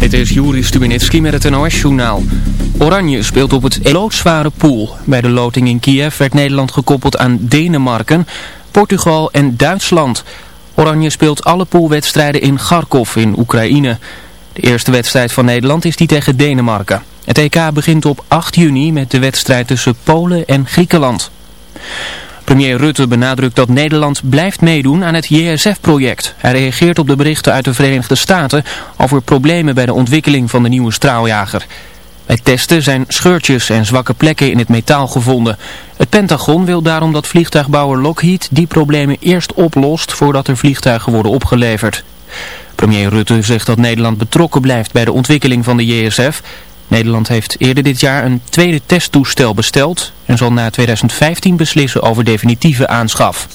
Dit is Juri Stubenitski met het NOS-journaal. Oranje speelt op het loodzware pool. Bij de loting in Kiev werd Nederland gekoppeld aan Denemarken, Portugal en Duitsland. Oranje speelt alle poolwedstrijden in Kharkov in Oekraïne. De eerste wedstrijd van Nederland is die tegen Denemarken. Het EK begint op 8 juni met de wedstrijd tussen Polen en Griekenland. Premier Rutte benadrukt dat Nederland blijft meedoen aan het JSF-project. Hij reageert op de berichten uit de Verenigde Staten over problemen bij de ontwikkeling van de nieuwe straaljager. Bij testen zijn scheurtjes en zwakke plekken in het metaal gevonden. Het Pentagon wil daarom dat vliegtuigbouwer Lockheed die problemen eerst oplost voordat er vliegtuigen worden opgeleverd. Premier Rutte zegt dat Nederland betrokken blijft bij de ontwikkeling van de JSF Nederland heeft eerder dit jaar een tweede testtoestel besteld en zal na 2015 beslissen over definitieve aanschaf.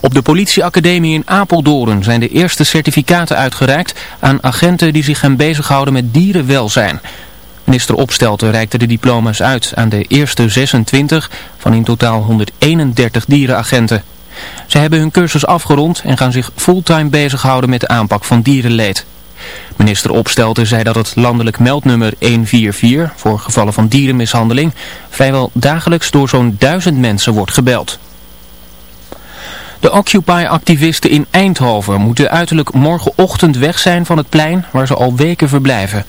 Op de politieacademie in Apeldoorn zijn de eerste certificaten uitgereikt aan agenten die zich gaan bezighouden met dierenwelzijn. Minister Opstelten reikte de diploma's uit aan de eerste 26 van in totaal 131 dierenagenten. Ze hebben hun cursus afgerond en gaan zich fulltime bezighouden met de aanpak van dierenleed. Minister Opstelten zei dat het landelijk meldnummer 144 voor gevallen van dierenmishandeling vrijwel dagelijks door zo'n duizend mensen wordt gebeld. De Occupy-activisten in Eindhoven moeten uiterlijk morgenochtend weg zijn van het plein waar ze al weken verblijven.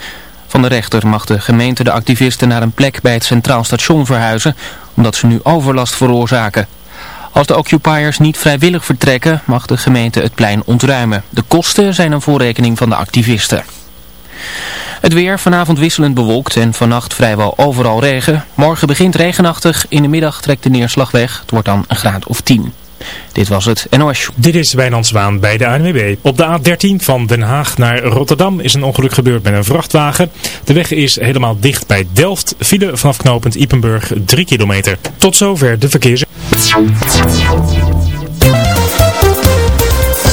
Van de rechter mag de gemeente de activisten naar een plek bij het Centraal Station verhuizen, omdat ze nu overlast veroorzaken. Als de occupiers niet vrijwillig vertrekken, mag de gemeente het plein ontruimen. De kosten zijn een voorrekening van de activisten. Het weer vanavond wisselend bewolkt en vannacht vrijwel overal regen. Morgen begint regenachtig, in de middag trekt de neerslag weg. Het wordt dan een graad of 10. Dit was het NOS. Dit is Wijnand bij de ANWB. Op de A13 van Den Haag naar Rotterdam is een ongeluk gebeurd met een vrachtwagen. De weg is helemaal dicht bij Delft. File vanaf knooppunt Ipenburg 3 kilometer. Tot zover de verkeers.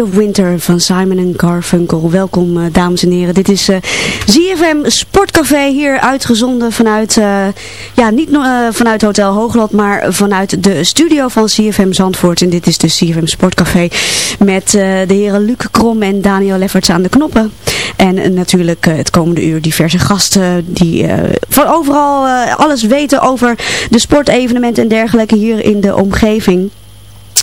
Of Winter van Simon en Garfunkel. Welkom eh, dames en heren. Dit is eh ZFM Sportcafé hier uitgezonden vanuit, eh, ja niet vanuit Hotel Hoogland, maar vanuit de studio van ZFM Zandvoort. En dit is de ZFM Sportcafé met de heren Luc Krom en Daniel Lefferts aan de knoppen. En natuurlijk het komende uur diverse gasten die van overal alles weten over de sportevenementen en dergelijke hier in de omgeving.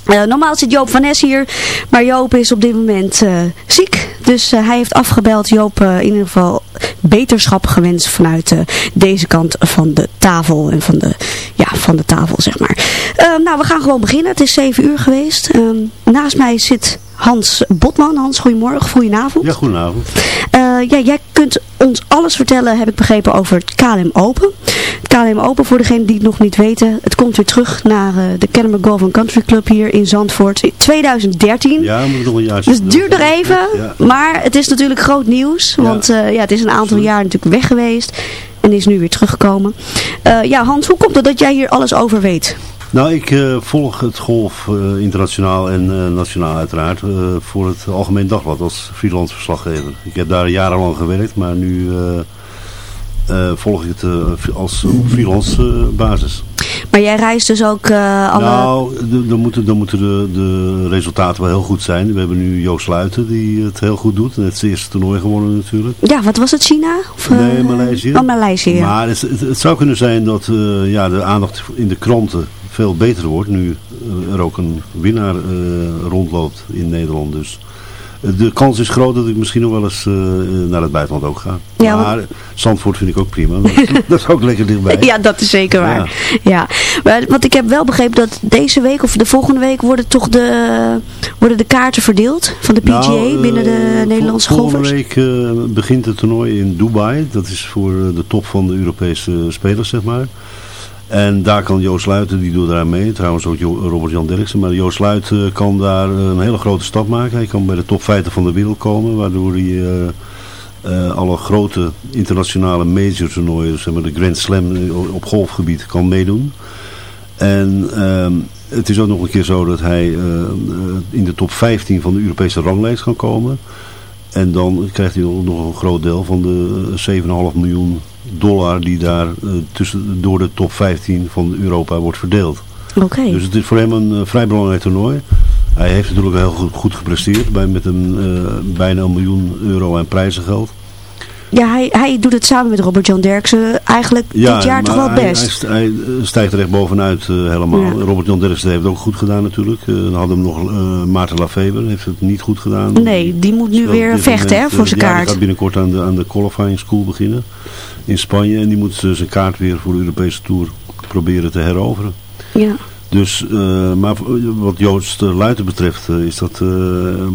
Eh, normaal zit Joop van Nes hier, maar Joop is op dit moment eh, ziek. Dus eh, hij heeft afgebeld. Joop in ieder geval beterschap gewenst vanuit deze kant van de tafel. En van de, ja, van de tafel, zeg maar. Nou, we gaan gewoon beginnen. Het is 7 uur geweest. Ehm, naast mij zit Hans Botman. Hans, goedemorgen, goedenavond. Ja, goedenavond. Eh, ja, jij kunt ons alles vertellen, heb ik begrepen, over het KLM Open. Het KLM Open, voor degenen die het nog niet weten, het komt weer terug naar eh, de Kennemer Golf Country Club hier in Zandvoort in 2013. Ja, we moeten nog een jaartje... Dus het duurt nog even, Ja. maar het is natuurlijk groot nieuws, want eh, ja, het is een aantal jaar natuurlijk weg geweest en is nu weer teruggekomen. Ja, Hans, hoe komt het dat jij hier alles over weet? Nou, ik eh, volg het golf eh, internationaal en eh, nationaal uiteraard voor het Algemeen Dagblad als freelance verslaggever. Ik heb daar jarenlang gewerkt, maar nu volg ik het als freelance basis. Maar jij reist dus ook alle... Nou, dan moeten, dan moeten de, de resultaten wel heel goed zijn. We hebben nu Joost Luiten die het heel goed doet. Net zijn eerste toernooi gewonnen natuurlijk. Ja, wat was het, China? Of, Nee, Maleisië. Oh, Maleisië. Maar het, het, het zou kunnen zijn dat ja, de aandacht in de kranten veel beter wordt. Nu eh, er ook een winnaar eh, rondloopt in Nederland. Dus eh, de kans is groot dat ik misschien nog wel eens naar het buitenland ook ga. Ja, maar Zandvoort vind ik ook prima. Dat, is ook lekker dichtbij. Ja, dat is zeker waar. Ja. Maar, want ik heb wel begrepen dat deze week of de volgende week worden toch de, worden de kaarten verdeeld van de PGA Nou, eh, binnen de Nederlandse vol- golfers. Volgende week begint het toernooi in Dubai. Dat is voor de top van de Europese spelers, zeg maar. En daar kan Joost Luiten, die doet daar mee. Trouwens ook Robert-Jan Derksen. Maar Joost Luiten kan daar eh, een hele grote stap maken. Hij kan bij de top 50 van de wereld komen. Waardoor hij eh, eh, alle grote internationale major toernooien, zeg maar de Grand Slam eh, op golfgebied, kan meedoen. En ehm, het is ook nog een keer zo dat hij eh, eh, in de top 15 van de Europese ranglijst kan komen. En dan krijgt hij nog een groot deel van de 7,5 miljoen dollar die daar eh, tussen, door de top 15 van Europa wordt verdeeld. Oké. Dus het is voor hem een eh, vrij belangrijk toernooi. Hij heeft natuurlijk heel goed, goed gepresteerd bij, met een eh, bijna een miljoen euro aan prijzengeld. Ja, hij, hij doet het samen met Robert Jan Derksen eigenlijk dit jaar toch wel hij- best. Hij, hij, stijgt er echt bovenuit eh, helemaal. Ja. Robert Jan Derksen heeft het ook goed gedaan natuurlijk. Eh, dan hadden we nog eh, Maarten Lafever, heeft het niet goed gedaan. Nee, die moet nu weer vechten hè, voor zijn kaart. gaat binnenkort aan de, aan de qualifying school beginnen in Spanje. En die moet zijn kaart weer voor de Europese Tour proberen te heroveren. Ja. Dus, eh, maar wat Joost eh, Luiten betreft eh, is dat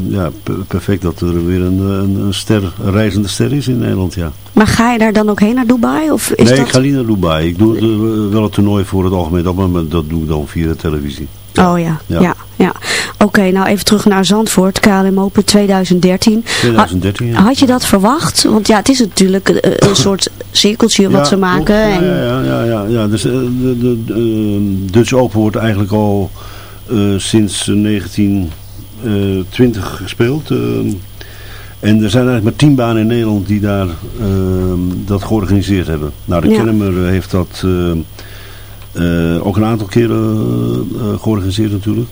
ja, per- perfect dat er weer een, een, een ster, een reizende ster is in Nederland, ja. Maar ga je daar dan ook heen naar Dubai? Of is nee, dat... ik ga niet naar Dubai. Ik doe wel het toernooi voor het algemeen, maar dat doe ik dan via de televisie. Oh ja, ja, Ja. ja. Oké, nou even terug naar Zandvoort, KLM Open 2013. 2013, ja. Ha- Had je dat verwacht? Want ja, het is natuurlijk eh, een soort cirkeltje wat ze maken. En, Ja, ja, ja, ja. Dus, eh, de, de, de, eh, Dutch Open wordt eigenlijk al eh, sinds 1920 gespeeld. eh. en er zijn eigenlijk maar tien banen in Nederland die daar eh, dat georganiseerd hebben. Nou, de. Kennemer heeft dat eh, eh, ook een aantal keren eh, georganiseerd natuurlijk.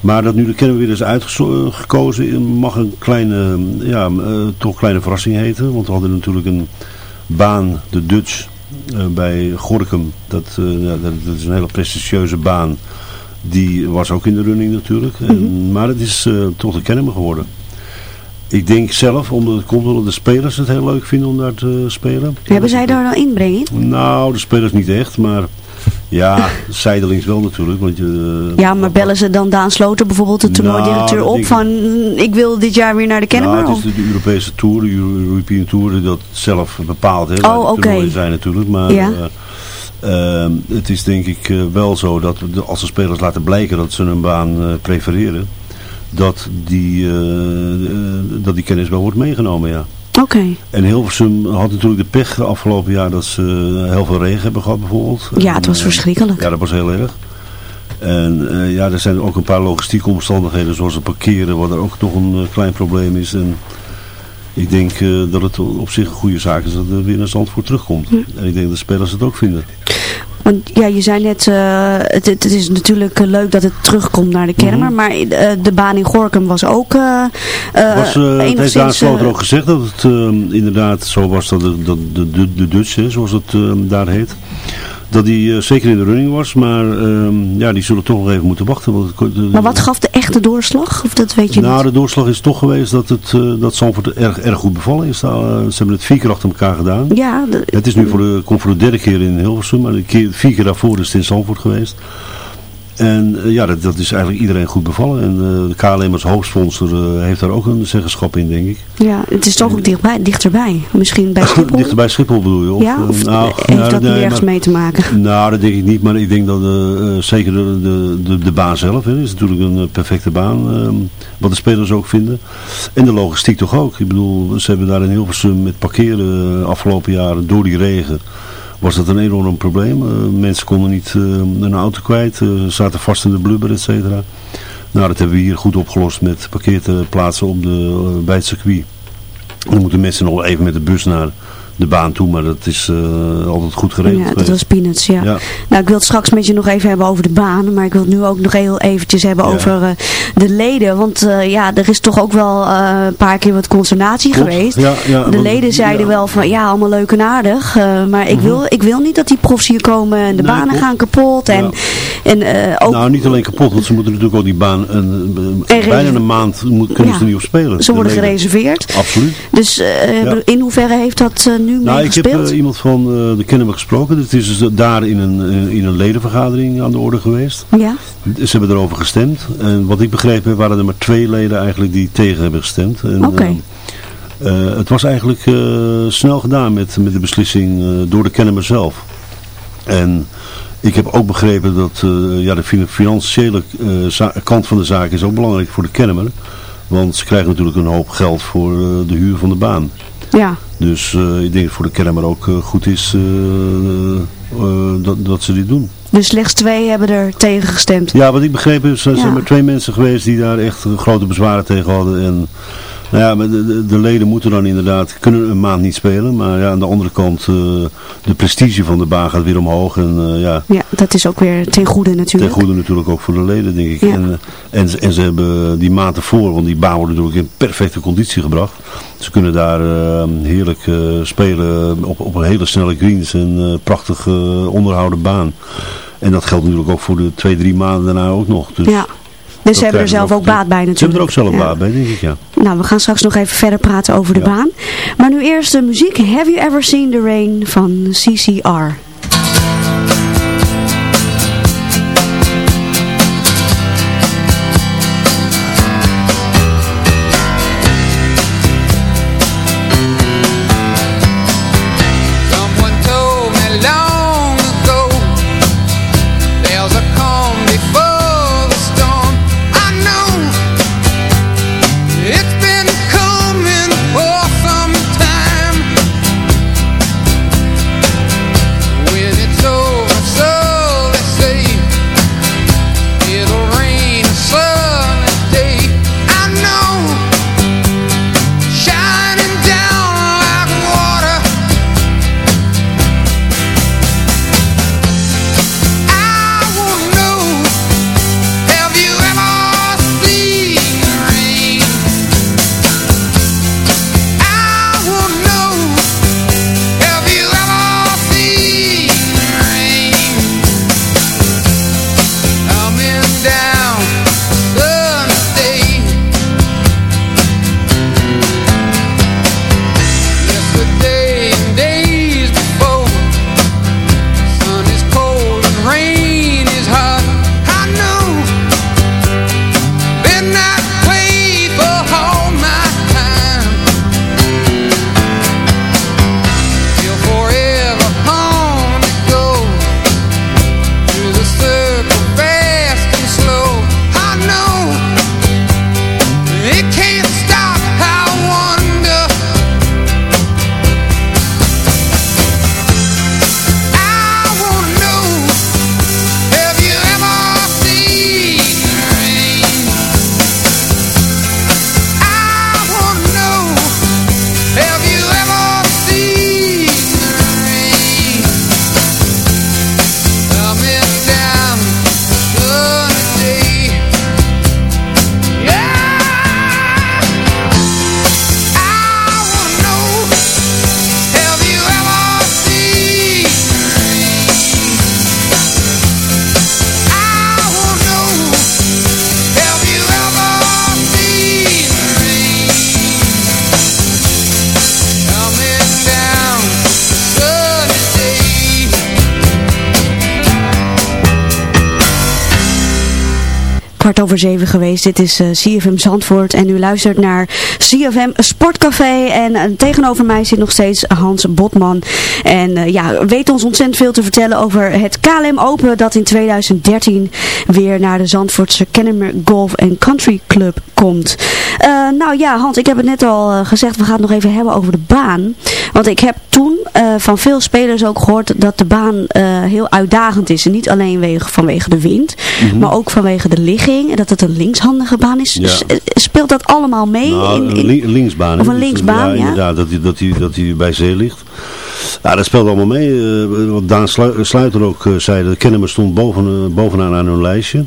Maar dat nu de Kennemer weer is uitgekozen mag een kleine, ja, eh, toch kleine verrassing heten. Want we hadden natuurlijk een baan, de Dutch, eh, bij Gorkum. Dat, eh, ja, dat, is een hele prestigieuze baan. Die was ook in de running natuurlijk. En, maar het is eh, toch de Kennemer geworden. Ik denk zelf, omdat het komt omdat de spelers het heel leuk vinden om daar te spelen. Hebben zij daar dan inbreng in? Nou, de spelers niet echt, maar ja, zijdelings wel natuurlijk. Want je, Ja, maar bellen ze dan Daan Sloter bijvoorbeeld, de toernooidirecteur, Nou, op van "Mm, ik wil dit jaar weer naar de Kennemer? Nou, het is de, de Europese Tour, de Euro- European Tour, die dat zelf bepaalt. Hè, Oh, oké. zijn natuurlijk. Maar Ja. eh, ehm, het is denk ik eh, wel zo dat de- als de spelers laten blijken dat ze een baan eh, prefereren, dat die, eh, eh, dat die kennis wel wordt meegenomen, ja. En Hilversum had natuurlijk de pech afgelopen jaar dat ze eh, heel veel regen hebben gehad bijvoorbeeld. Ja, het was eh, verschrikkelijk. Ja, dat was heel erg. En eh, ja, er zijn ook een paar logistieke omstandigheden zoals het parkeren, wat er ook nog een klein probleem is. En ik denk dat het op zich een goede zaak is dat er weer naar Zandvoort terugkomt. En ik denk dat de spelers het ook vinden. Want ja, je zei net, eh, het, het is natuurlijk eh, leuk dat het terugkomt naar de Kennemer, maar eh, de baan in Gorkum was ook eh, was, eh, het heeft. Daan Sloter ook gezegd dat het eh, inderdaad zo was dat de, de, de, de Dutch, hè, zoals het eh, daar heet, dat die eh, zeker in de running was. Maar ehm, ja, die zullen toch nog even moeten wachten. Want het, maar wat gaf de echte doorslag? Of dat weet je nou, niet? de doorslag is toch geweest dat, het, eh, dat Zandvoort erg, erg goed bevallen is. Nou, eh, ze hebben het vier keer achter elkaar gedaan. Ja, de- Het is nu voor de, komt voor de derde keer in Hilversum, maar de keer, vier keer daarvoor is het in Zandvoort geweest. En eh, ja, dat, dat is eigenlijk iedereen goed bevallen. En eh, de KLM als hoofdsponsor eh, heeft daar ook een zeggenschap in, denk ik. ja, het is toch ook dichtbij, dichterbij. Misschien bij Schiphol? Dichter bij Schiphol bedoel je? Of, ja, eh, of nou, heeft nou, dat nee, niet ergens maar- mee te maken? Nou, dat denk ik niet, maar ik denk dat eh, eh, zeker de, de, de, de baan zelf, hè, is natuurlijk een eh, perfecte baan, ehm, wat de spelers ook vinden. En de logistiek toch ook. Ik bedoel, ze hebben daar in Hilversum met parkeren eh, afgelopen jaren door die regen, was dat een enorm probleem. Eh, mensen konden niet eh, een auto kwijt, eh, zaten vast in de blubber, et cetera. Nou, dat hebben we hier goed opgelost met parkeerplaatsen op de, eh, bij het circuit. Dan moeten mensen nog even met de bus naar de baan toe, maar dat is eh, altijd goed geregeld. Ja, dat was peanuts, ja. Ja. Nou, ik wil het straks met je nog even hebben over de baan. Maar ik wil het nu ook nog heel eventjes hebben Ja. over eh, de leden. Want eh, ja, er is toch ook wel een paar keer wat consternatie Klopt. geweest. Ja, de want- leden zeiden. Mhm. wel van, ja, allemaal leuk en aardig. maar ik, wil, ik wil niet dat die profs hier komen en de Nee, banen gaan kapot. En, en ook, Nou, niet alleen kapot, want ze moeten natuurlijk ook die baan een, een- En bijna een maand moet, kunnen ze er niet op spelen. ze worden gereserveerd. Absoluut. Dus in hoeverre heeft dat nu Nou, ik heb eh, iemand van eh, de Kennemer gesproken. Het is dus daar in een, eh, in een ledenvergadering aan de orde geweest. ja, Ze hebben erover gestemd. En wat ik begrepen heb, waren er maar twee leden eigenlijk die tegen hebben gestemd. Oké. eh, eh, het was eigenlijk eh, snel gedaan met, met de beslissing eh, door de Kennemer zelf. En ik heb ook begrepen dat eh, ja, de fin- financiële eh, kant van de zaak is ook belangrijk voor de Kennemer. Want ze krijgen natuurlijk een hoop geld voor eh, de huur van de baan. Ja. Dus eh, ik denk dat voor de Kennemer ook eh, goed is eh, dat, dat ze dit doen. Dus slechts twee hebben er tegen gestemd. Ja, wat ik begreep is, er zijn Ja. maar twee mensen geweest die daar echt grote bezwaren tegen hadden. En nou ja, maar de, de, de leden moeten dan inderdaad, kunnen een maand niet spelen. Maar ja, aan de andere kant, eh, de prestige van de baan gaat weer omhoog. En eh, ja, Ja, dat is ook weer ten goede ten natuurlijk. goede natuurlijk ook voor de leden, denk ik. Ja. En, eh, en, ze- en ze hebben die maand ervoor, want die baan wordt natuurlijk in perfecte conditie gebracht. Ze kunnen daar heerlijk spelen op, op een hele snelle greens en prachtig onderhouden baan. En dat geldt natuurlijk ook voor de twee, drie maanden daarna ook nog. Dus Ja. Dus ze hebben er zelf ook baat bij natuurlijk. Ze hebben er ook zelf Ja. baat bij, denk ik, ja. Nou, we gaan straks nog even verder praten over de Ja. baan. Maar nu eerst de muziek. Have You Ever Seen the Rain van CCR. Over zeven geweest. Dit is eh, CFM Zandvoort en u luistert naar CFM Sportcafé. En eh, tegenover mij zit nog steeds Hans Botman. En eh, ja, weet ons ontzettend veel te vertellen over het KLM Open dat in 2013 weer naar de Zandvoortse Kennemer Golf Country Club komt. Nou ja, Hans, ik heb het net al gezegd, we gaan het nog even hebben over de baan. Want ik heb toen van veel spelers ook gehoord dat de baan heel uitdagend is. En niet alleen wege, vanwege de wind, Mhm. maar ook vanwege de ligging. En dat het een linkshandige baan is. Ja. Eh, Speelt dat allemaal mee? Nou, in- een in- li- linksbaan. Of een linksbaan, ja. inderdaad, dat hij, dat, dat hij bij zee ligt. Ja, dat speelt allemaal mee. eh, wat Daan Slu- Sluiter ook eh, zei, de Kennemer stond boven, eh, bovenaan aan hun lijstje.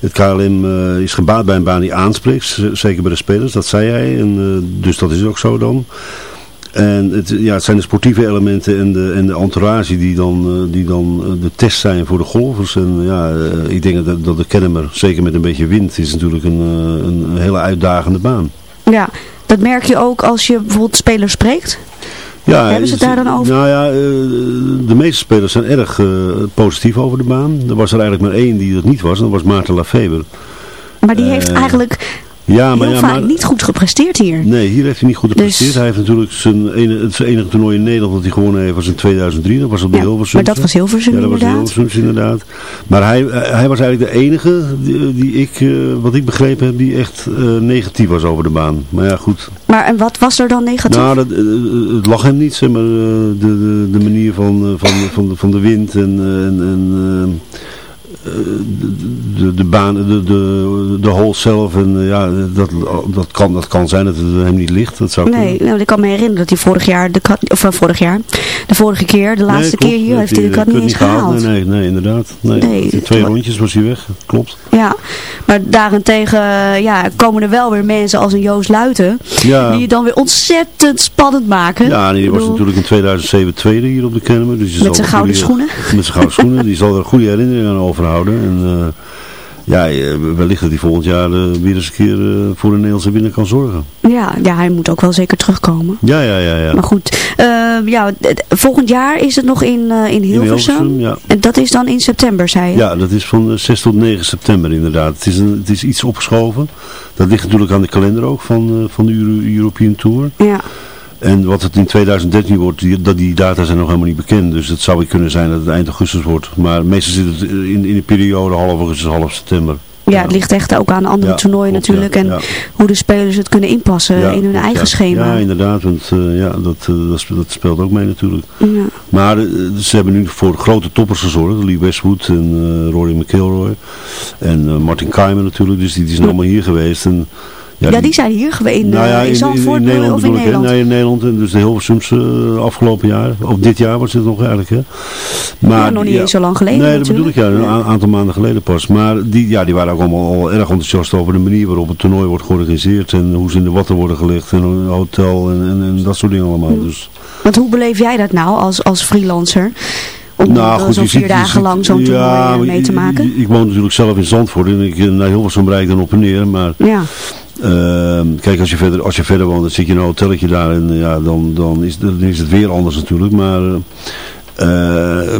Het KLM eh, is gebaat bij een baan die aanspreekt, zeker bij de spelers, dat zei hij. En, eh, dus dat is ook zo dan. En het, ja, het zijn de sportieve elementen en de, en de entourage die dan, eh, die dan eh, de test zijn voor de golfers. En ja, eh, ik denk dat, dat de Kennemer, zeker met een beetje wind, is natuurlijk een, een, hele uitdagende baan. Ja, dat merk je ook als je bijvoorbeeld spelers spreekt. Ja, Hebben ze het daar dan over? Nou ja, de meeste spelers zijn erg positief over de baan. Er was er eigenlijk maar één die dat niet was, en dat was Maarten Lafeber. Maar die heeft eigenlijk Ja, maar heel ja, vaak maar, niet goed gepresteerd hier. Nee, hier heeft hij niet goed Dus- gepresteerd. Hij heeft natuurlijk zijn, ene, het enige toernooi in Nederland dat hij gewonnen heeft was in 2003. Dat was op de Ja, maar dat was Hilversum Ja, dat was inderdaad. Inderdaad. Maar hij, eh, hij was eigenlijk de enige die, die ik, eh, wat ik begrepen heb, die echt eh, negatief was over de baan. Maar ja, goed. Maar en wat was er dan negatief? Nou, dat, eh, eh, het lag hem niet, zeg maar, eh, de, de, de manier van, eh, van, van, de, van de wind en, eh, en, en eh, eh, de, de, de baan, de, de, de hole zelf. En eh, ja, dat, dat, kan, dat kan zijn dat het hem niet ligt. Dat zou Nee, nou, ik kan me herinneren dat hij vorig jaar, de of eh, vorig jaar, de vorige keer, de laatste Nee, keer hier, heeft hij de kat niet eens gehaald. Nee, nee, nee, inderdaad. Nee. Nee, In twee rondjes was hij weg, klopt. Ja, maar daarentegen eh, ja, komen er wel weer mensen als een Joost Luiten, Ja. die het dan weer ontzettend spannend maken. Ja, die was bedoel, natuurlijk in 2007 tweede hier op de Kennemer. Dus Met zijn gouden schoenen. Met zijn gouden schoenen. Die zal er goede herinneringen aan overhouden. En eh, ja, eh, wellicht dat hij volgend jaar eh, weer eens een keer voor de Nederlandse winnaar kan zorgen. Ja, ja, hij moet ook wel zeker terugkomen. Ja, ja, ja. ja. Maar goed, ja, volgend jaar is het nog in, in Hilversum. Hilversum, ja. En dat is dan in september, zei je? Ja, dat is van eh, 6 tot 9 september inderdaad. Het is, een, het is iets opgeschoven. Dat ligt natuurlijk aan de kalender ook van, van de Euro- European Tour. Ja. En wat het in 2013 wordt, die, dat, die data zijn nog helemaal niet bekend. Dus het zou weer kunnen zijn dat het eind augustus wordt. Maar meestal zit het in, in de periode half augustus, half september. Ja, het ligt echt ook aan andere Ja, toernooien klopt, natuurlijk. ja, en ja. hoe de spelers het kunnen inpassen in hun eigen schema. Ja, inderdaad. Want eh, ja, dat, eh, dat, speelt, dat speelt ook mee natuurlijk. Ja. Maar eh, ze hebben nu voor grote toppers gezorgd. Lee Westwood en eh, Rory McIlroy. En eh, Martin Keimer natuurlijk. Dus die, die zijn allemaal hier geweest. En, Ja, die zijn hier geweest in, Nou ja, eh, in Zandvoort Nederland of in ik? Nederland. Nee, in Nederland. En dus de Hilversumse eh, afgelopen jaar. Of dit jaar was het nog eigenlijk. Hè? Maar, Ja, nog niet eens zo lang geleden Nee, dat bedoel ik ja. Een aantal maanden geleden pas. Maar die, ja, die waren ook allemaal al erg enthousiast over de manier waarop het toernooi wordt georganiseerd. En hoe ze in de watten worden gelegd. En een hotel en, en, en dat soort dingen allemaal. Dus, Want hoe beleef jij dat nou als, als freelancer? Om nou, eh, goed, zo'n je vier ziet- dagen ziet- lang zo'n ja, toernooi eh, mee te maken? Ik woon natuurlijk zelf in Zandvoort. En ik, eh, naar Hilversum rijd ik dan op en neer. Maar Ja. Ehm, kijk, als je, verder, als je verder woont, dan zit je in een hotelletje daar en ja, dan, dan, is, dan is het weer anders natuurlijk. Maar eh,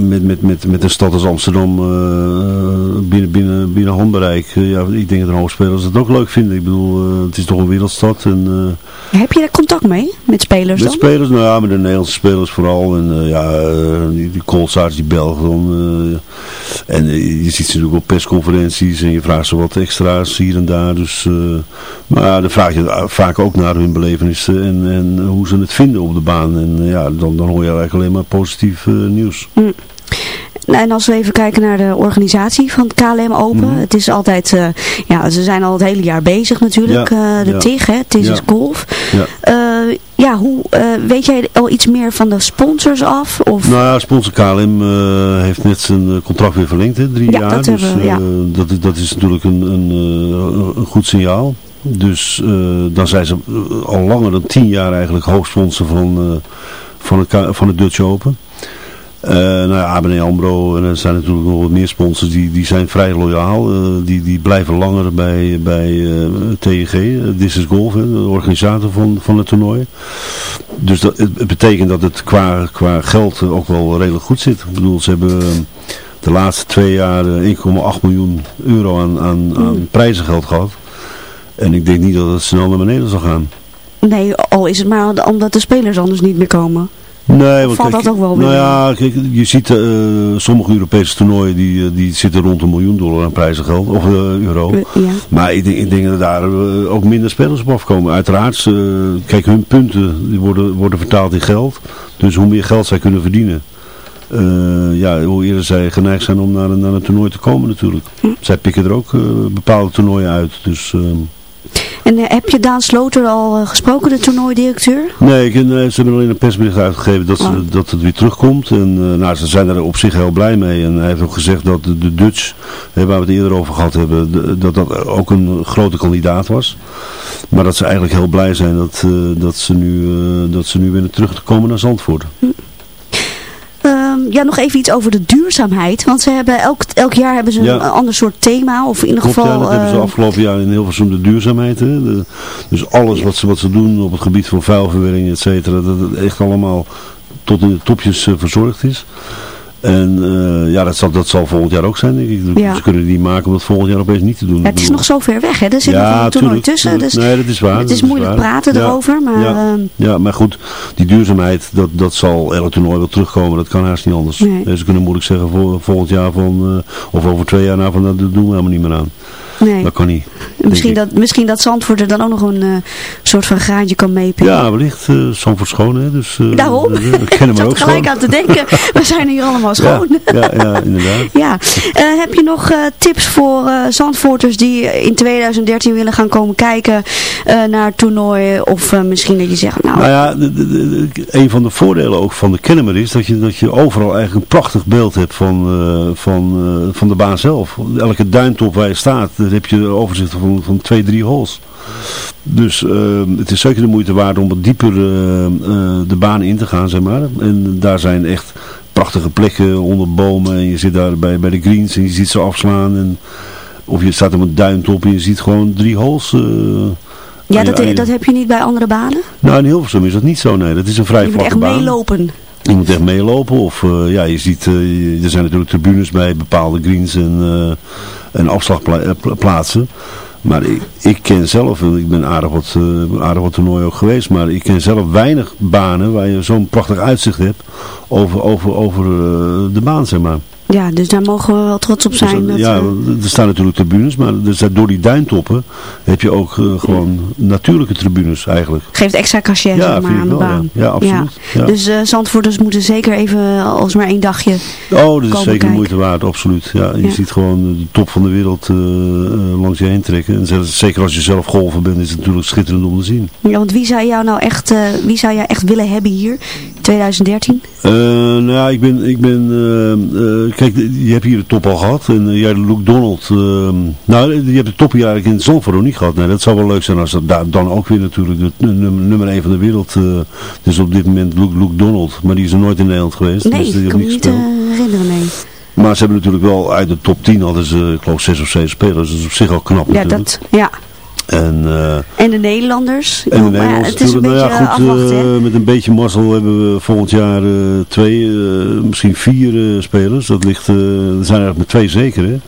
met, met, met, met een stad als Amsterdam eh, binnen, binnen, binnen handbereik, eh, ja, ik denk dat een hoop spelers het ook leuk vinden. Ik bedoel, eh, het is toch een wereldstad. En, eh, Heb je daar contact mee met spelers met dan? spelers, nou ja, met de Nederlandse spelers vooral. En ja, die, die die Belgen. Dan, en je ziet ze natuurlijk op persconferenties en je vraagt ze wat extra's hier en daar. Dus, maar dan vraag je vaak ook naar hun belevenissen en, en hoe ze het vinden op de baan. En ja, dan, dan hoor je eigenlijk alleen maar positief nieuws. Mm. En als we even kijken naar de organisatie van het KLM Open. Mhm. Het is altijd, uh, ja, ze zijn al het hele jaar bezig natuurlijk. Ja, uh, de ja. TIG, hè, TIG Ja. is golf. Ja. Uh, ja, hoe, weet jij al iets meer van de sponsors af? Of? Nou ja, sponsor KLM heeft net zijn contract weer verlengd, hè, drie Ja, jaar. dat dus hebben dat, is- dat is natuurlijk een, een, een goed signaal. Dus dan zijn ze al langer dan tien jaar eigenlijk hoofdsponsor van, van, het, van het Dutch Open. Uh, nou ja, ABN AMRO en er zijn natuurlijk nog wat meer sponsors die, die zijn vrij loyaal. Uh, die, die blijven langer bij, bij uh, TEG, This is Golf, hè, de organisator van, van het toernooi. Dus dat, het, het betekent dat het qua, qua geld ook wel redelijk goed zit. Ik bedoel, ze hebben de laatste twee jaar eh, 1,8 miljoen euro aan, aan, aan prijzengeld gehad. En ik denk niet dat het snel naar beneden zal gaan. Nee, al is het maar omdat de spelers anders niet meer komen. Nee, want Valt kijk, dat ook wel Nou ja, kijk, je ziet eh, sommige Europese toernooien die, eh, die zitten rond een miljoen dollar aan prijzengeld, of eh, euro. Ja. Maar ik denk, ik denk dat daar ook minder spelers op afkomen. Uiteraard, kijk, hun punten die worden, worden vertaald in geld. Dus hoe meer geld zij kunnen verdienen, ja, hoe eerder zij geneigd zijn om naar een, naar een toernooi te komen natuurlijk. Zij pikken er ook bepaalde toernooien uit. Dus, ehm, En eh, heb je Daan Sloter al eh, gesproken, de toernooidirecteur? Nee, ik, nee, ze hebben alleen een persbericht uitgegeven dat, ze, Oh. dat het weer terugkomt. En eh, nou, ze zijn er op zich heel blij mee. En hij heeft ook gezegd dat de, Dutch, waar we het eerder over gehad hebben, dat dat ook een grote kandidaat was. Maar dat ze eigenlijk heel blij zijn dat, dat, ze, nu, dat ze nu weer terugkomen naar Zandvoort. Ehm, ja, nog even iets over de duurzaamheid. Want ze hebben elk, elk jaar hebben ze Ja. een ander soort thema. Of in ieder Klopt, geval... ja, dat hebben ze eh, afgelopen jaar in Hilversum de duurzaamheid. Hè? De- dus alles wat ze, wat ze doen op het gebied van vuilverwerking, et cetera, dat het echt allemaal tot in de topjes eh, verzorgd is. En eh, ja, dat zal, dat zal volgend jaar ook zijn, denk ik. Ja. Ze kunnen niet maken om dat volgend jaar opeens niet te doen. ja, het is nog zo ver weg, hè? Er zit nog een toernooi tussen. Dus nee, dat is waar. het is moeilijk waar. praten Ja, erover. Maar ja, ehm, ja, maar goed, die duurzaamheid, dat, dat zal elk toernooi wel terugkomen. Dat kan haast niet anders. Nee. Eh, Ze kunnen moeilijk zeggen voor, volgend jaar van, eh, of over twee jaar na van, nou, dat doen we helemaal niet meer aan. Nee. Dat kan niet. misschien, dat, misschien dat Zandvoort er dan ook nog een eh, soort van graantje kan meepikken. Ja, wellicht. uh, Zandvoort schoon, hè. Dus, eh, Daarom. We, we kennen hem ook gelijk schoon. aan te denken, we zijn hier allemaal schoon. ja, ja, inderdaad. Ja, heb je nog tips voor Zandvoorters die in 2013 willen gaan komen kijken naar het toernooi? Of misschien dat je zegt, nou, Nou ja, de- de- een van de voordelen ook van de Kennemer is dat je, dat je overal eigenlijk een prachtig beeld hebt van, van, van de baan zelf. Elke duintop waar je staat, heb je een overzicht van, van twee, drie holes. Dus eh, het is zeker de moeite waard om wat dieper eh, eh, de baan in te gaan, zeg maar. En daar zijn echt prachtige plekken onder bomen en je zit daar bij, bij de greens en je ziet ze afslaan. En, of je staat op een duintop en je ziet gewoon drie holes. eh, ja, dat, dat heb je niet bij andere banen. nou, in Hilversum is dat niet zo, nee. Dat is een vrij Je moet vlakke echt baan. meelopen. Je moet echt meelopen. Of eh, ja, je ziet, eh, er zijn natuurlijk tribunes bij bepaalde greens en, eh en afslagplaatsen. Maar ik, ik ken zelf, ik ben aardig wat, aardig wat toernooi ook geweest, maar ik ken zelf weinig banen waar je zo'n prachtig uitzicht hebt over, over, over de baan, zeg maar. Ja, dus daar mogen we wel trots op Dus zijn. dat- dat, ja, eh, er staan natuurlijk tribunes, maar zijn, door die duintoppen heb je ook eh, gewoon natuurlijke tribunes eigenlijk. geeft extra cachet Ja, zeg maar, aan de wel, ja. baan. Ja, absoluut. Ja. Dus eh Zandvoorters moeten zeker even als maar één dagje Oh, dat is zeker de moeite waard, absoluut. Ja, je ziet gewoon de top van de wereld langs je heen trekken. En zelfs- zeker als je zelf golfer bent, is het natuurlijk schitterend om te zien. Ja, want wie zou jou nou echt, wie zou jij echt willen hebben hier in 2013? Eh, nou ja, ik ben, ik ben kijk, je hebt hier de top al gehad. En eh, jij, Luke Donald, eh, nou, je hebt de top hier eigenlijk in Zandvoort nog niet gehad. Nee, dat zou wel leuk zijn als dat daar dan ook weer natuurlijk de nummer, nummer 1 van de wereld. eh dus op dit moment Luke, Luke Donald, maar die is er nooit in Nederland geweest. Nee, dus die ik kan me niet eh, herinneren, nee. Maar ze hebben natuurlijk wel uit de top 10 hadden ze, ik geloof, 6 of 7 spelers. Dat is op zich al knap Ja, natuurlijk. dat, ja. En, eh, En de Nederlanders. en de maar ja, Nederlanders het is een natuurlijk. beetje nou ja, goed, eh, afwachten. met een beetje mazzel hebben we volgend jaar eh, twee, misschien vier spelers. Dat ligt, er zijn er met twee zeker. Hè.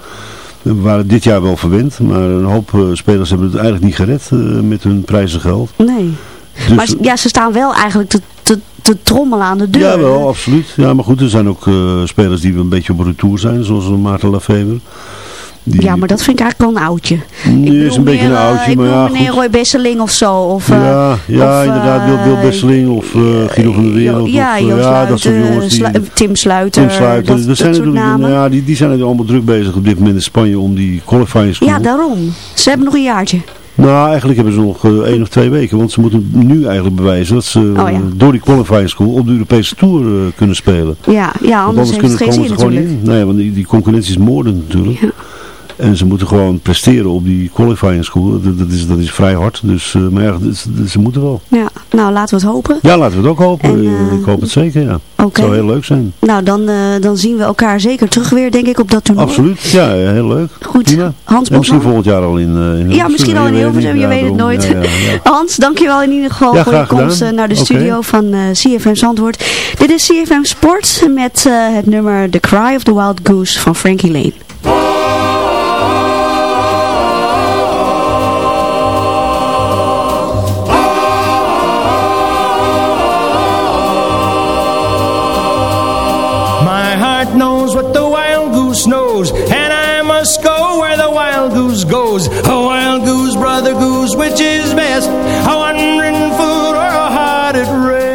We waren dit jaar wel verwend, maar een hoop spelers hebben het eigenlijk niet gered met hun prijzengeld. Nee. Dus, maar ja, ze staan wel eigenlijk te, te, te trommelen aan de deur. ja, wel, absoluut. Ja, maar goed, er zijn ook spelers die een beetje op retour zijn, zoals Maarten Lafever. Die, Ja, maar dat vind ik eigenlijk wel een oudje. Nee, is een beetje meer, een eh, oudje, ik maar ja, meneer goed. Roy Besseling of zo. Of, eh, Ja, ja of, inderdaad, Wil, Wil eh, Besseling of eh, Guido van der Wereld. Ja, of, eh, Joost ja, dat soort jongens. Die, Tim Sluiter. Tim Sluiter. Dat, dat zijn natuurlijk, ja, die, die zijn er allemaal druk bezig op dit moment in Spanje om die qualifying school. Ja, daarom. Ze hebben nog een jaartje. Nou, eigenlijk hebben ze nog eh, één of twee weken, want ze moeten nu eigenlijk bewijzen dat ze Oh, ja. eh, door die qualifying school op de Europese Tour eh, kunnen spelen. Ja, ja anders heeft het geen komen zin ze gewoon natuurlijk. in. Nee, want die, die concurrentie is moordend natuurlijk. Ja. En ze moeten gewoon presteren op die qualifying school. Dat, dat is, dat is vrij hard. Dus, eh, maar ja, is- dat- ze moeten wel. Ja, nou laten we het hopen. Ja, laten we het ook hopen. En, Eh, eh, ik hoop het zeker, ja. Het zou heel leuk zijn. Nou, dan, dan zien we elkaar zeker terug weer, denk ik, op dat toernooi. Absoluut. Ja, heel leuk. Goed. Prima. Hans en misschien volgend jaar al in, in. Ja, misschien al in weet Hilversum, je weet het nooit. Ja, ja, ja. Hans, dankjewel in ieder geval voor je komst naar de studio van CFM Zandvoort. Dit is CFM Sport met het nummer The Cry of the Wild Goose van Frankie Lane. And I must go where the wild goose goes. A wild goose, brother goose, which is best? A wandering foot or a hearted rest?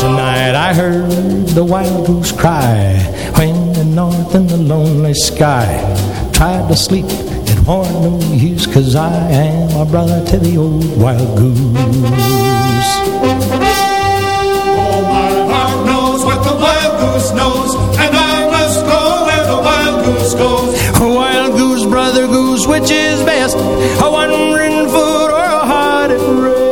Tonight I heard the wild goose cry when the north in the lonely sky tried to sleep. Wore no use, cause I am a brother to the old wild goose. And I must go where the wild goose goes. A wild goose, brother goose, which is best? A wandering foot or a hearted rest?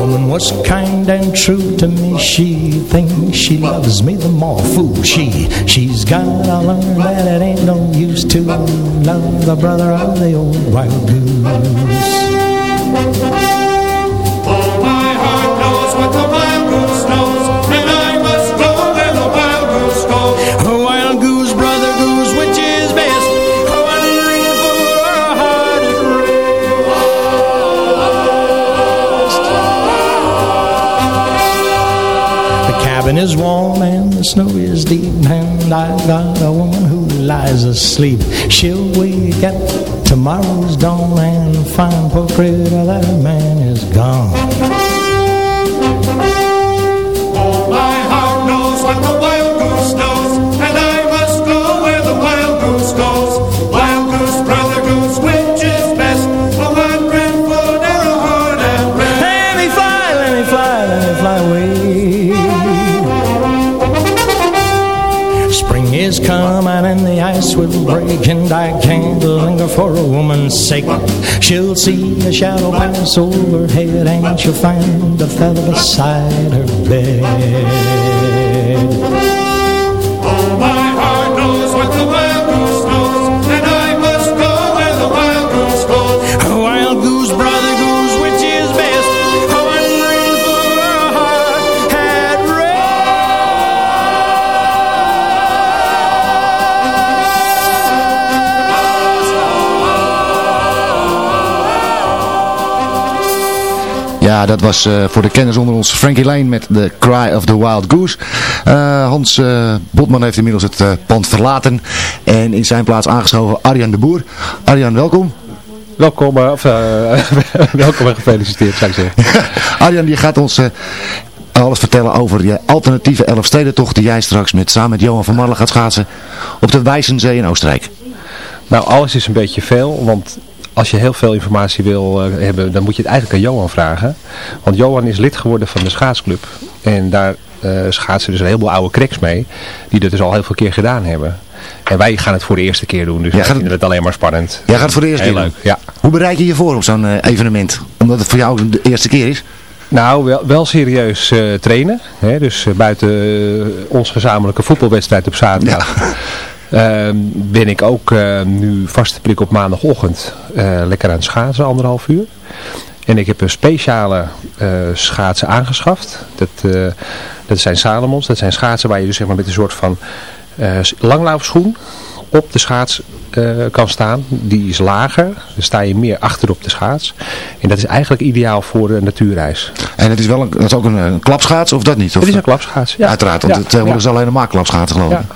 Woman was kind and true to me. She thinks she loves me the more. Fool she, she's gotta learn that it ain't no use to love the brother of the old wild goose. Is warm and the snow is deep, and I've got a woman who lies asleep. She'll wake at tomorrow's dawn and find poor critter that man is gone. I can't linger for a woman's sake. She'll see a shadow pass overhead And she'll find a feather beside her bed Ja, dat was eh, voor de kenners onder ons Frankie Lane met The Cry of the Wild Goose. Eh, Hans eh, Botman heeft inmiddels het pand verlaten en in zijn plaats aangeschoven Arjan de Boer. Arjan, welkom. Welkom, of, welkom en gefeliciteerd, zou ik zeggen. Arjan, je gaat ons alles vertellen over je alternatieve Elfstedentocht die jij straks met, samen met Johan van Marlen gaat schaatsen op de Wijzenzee in Oostenrijk. Nou, alles is een beetje veel, want als je heel veel informatie wil eh, hebben, dan moet je het eigenlijk aan Johan vragen. Want Johan is lid geworden van de schaatsclub. En daar eh, schaatsen dus een heleboel oude cracks mee, die dat dus al heel veel keer gedaan hebben. En wij gaan het voor de eerste keer doen, dus wij vinden het alleen maar spannend. Jij gaat het voor de eerste Heel keer leuk, doen? ja. Hoe bereid je je voor op zo'n eh, evenement? Omdat het voor jou de eerste keer is? Nou, wel, wel serieus trainen. Hè? Dus buiten eh, ons gezamenlijke voetbalwedstrijd op zaterdag. ehm, ben ik ook eh, nu vast te prik op maandagochtend eh, lekker aan het schaatsen, anderhalf uur. En ik heb een speciale eh, schaatsen aangeschaft. Dat, eh, dat zijn Salomons. Dat zijn schaatsen waar je dus zeg maar met een soort van eh langlaufschoen op de schaats eh, kan staan. Die is lager. Dan sta je meer achter op de schaats. En dat is eigenlijk ideaal voor een natuurreis. En het is wel een, dat is ook een, een klapschaats of dat niet? Of, Het is een klapschaats, ja. Uiteraard, want Ja, het tegenwoordig ja. is alleen maar klapschaatsen geloof ik.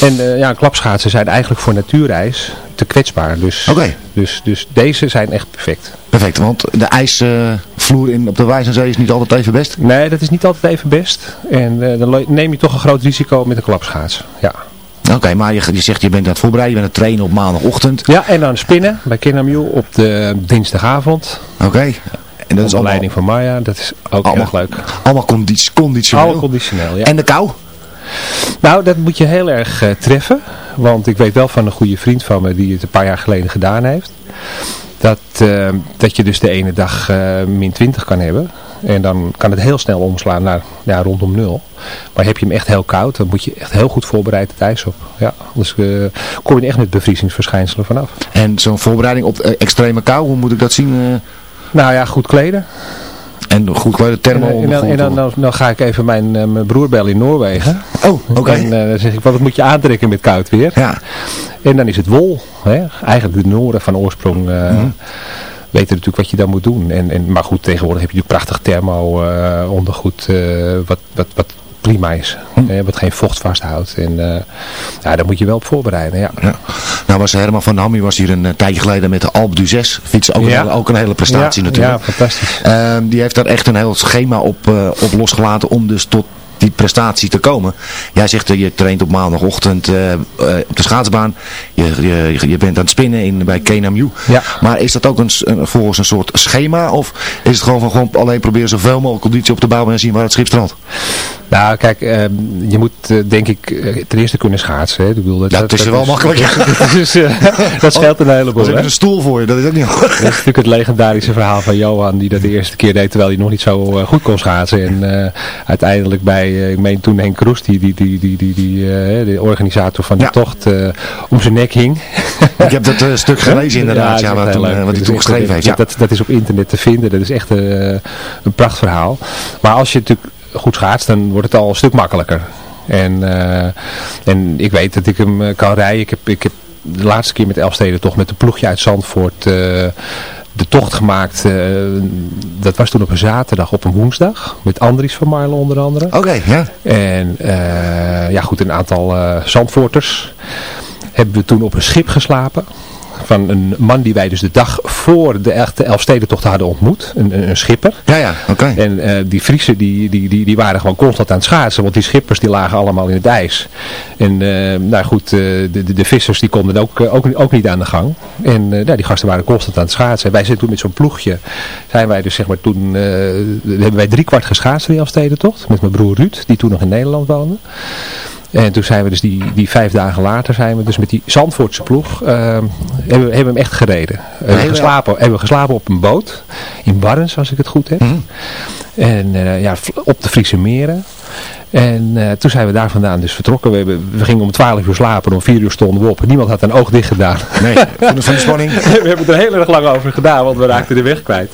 Ja. En eh, ja, klapschaatsen zijn eigenlijk voor natuurreis te kwetsbaar. Dus, dus, dus deze zijn echt perfect. Perfect, want de ijsvloer in op de Wijzenzee is niet altijd even best? Nee, dat is niet altijd even best. En eh, dan neem je toch een groot risico met een klapschaats. Ja. Oké, maar je, je zegt je bent aan het voorbereiden, je bent aan het trainen op maandagochtend. Ja, en dan spinnen bij Kinamju op de dinsdagavond. Oké. En dat is Onder leiding van Maya. Dat is ook Allemaal- erg leuk. allemaal conditie, conditioneel. Allemaal conditioneel, ja. En de kou? Nou, dat moet je heel erg eh, treffen. Want ik weet wel van een goede vriend van me die het een paar jaar geleden gedaan heeft. Dat, eh, dat je dus de ene dag eh, min 20 kan hebben. En dan kan het heel snel omslaan naar ja, rondom nul. Maar heb je hem echt heel koud, dan moet je echt heel goed voorbereid het ijs op. Ja, dus eh, kom je echt met bevriezingsverschijnselen vanaf. En zo'n voorbereiding op eh, extreme kou, hoe moet ik dat zien? eh? Nou ja, goed kleden. En goed kleden, En, thermo en, dan, en dan, ondergoed. dan, dan ga ik even mijn, mijn broer bellen in Noorwegen. Oh, oké. En dan zeg ik, wat moet je aantrekken met koud weer? Ja. En dan is het wol. Hè? Eigenlijk de Noorden van oorsprong Mhm. Weten natuurlijk wat je dan moet doen. En, en, maar goed, tegenwoordig heb je natuurlijk prachtig thermo ondergoed eh, wat, wat, wat prima is. Hm. wat geen vocht vasthoudt. En eh, ja, daar moet je wel op voorbereiden. Ja. Ja. Nou was Herman van Hammy was hier een eh, tijdje geleden met de Alpe d'Huez fietsen. Ook, een Ja. ook een hele prestatie Ja, natuurlijk. Ja, fantastisch. Ehm, die heeft daar echt een heel schema op, op losgelaten om dus tot die prestatie te komen. Jij zegt uh, je traint op maandagochtend eh, eh, op de schaatsbaan. Je, je, je bent aan het spinnen in, bij KNMU. Ja. Maar is dat ook een, een, volgens een soort schema? Of is het gewoon van gewoon alleen proberen zoveel mogelijk conditie op te bouwen en zien waar het schip strandt? Nou, kijk, ehm, je moet eh, denk ik ten eerste kunnen schaatsen. Hè. Ik bedoel, dat, Ja, het is wel makkelijk, ja. dat, dat scheelt een heleboel. Er is een stoel voor je, dat is ook niet Dat is natuurlijk het legendarische verhaal van Johan, die dat de eerste keer deed terwijl hij nog niet zo goed kon schaatsen. En uiteindelijk bij, eh, ik meen toen Henk Kroes, die, die, die, die, die, die, eh, de organisator van de Ja. tocht, eh, om zijn nek hing. Ik heb dat eh, stuk gelezen inderdaad, ja, wat, toen, wat hij toen geschreven heeft. Ja. Dat, dat is op internet te vinden. Dat is echt een prachtverhaal. Maar als je natuurlijk goed schaatst, dan wordt het al een stuk makkelijker. En, en ik weet dat ik hem kan rijden. Ik heb, ik heb de laatste keer met Elfsteden toch met een ploegje uit Zandvoort de tocht gemaakt. eh, dat was toen op een zaterdag, op een woensdag. Met Andries van Marlen onder andere. Oké, ja. En eh, ja goed, een aantal eh Zandvoorters hebben we toen op een schip geslapen. Van een man die wij dus de dag voor de echte Elfstedentocht hadden ontmoet. Een, een, schipper. Ja, ja, oké. En eh, die Friesen die, die, die, die waren gewoon constant aan het schaatsen. Want die schippers die lagen allemaal in het ijs. En eh, nou goed, eh, de, de, de vissers die konden ook, ook, ook niet aan de gang. En nou, die gasten waren constant aan het schaatsen. En wij zijn toen met zo'n ploegje. Zijn wij dus zeg maar toen, hebben wij drie kwart geschaatst in die Elfstedentocht. Met mijn broer Ruud, die toen nog in Nederland woonde. En toen zijn we dus die, die vijf dagen later zijn we dus met die Zandvoortse ploeg, eh, hebben, we- hebben hem echt gereden. Hebben, hele- geslapen, hebben we geslapen op een boot in Barnes, als ik het goed heb. Mhm. En eh, ja, op de Friese meren. En eh, toen zijn we daar vandaan dus vertrokken. We, hebben, we gingen om 12 uur slapen, om 4 uur stonden we op. Niemand had een oog dicht gedaan. Nee, van de, van de spanning. we hebben er heel erg lang over gedaan, want we raakten de weg kwijt.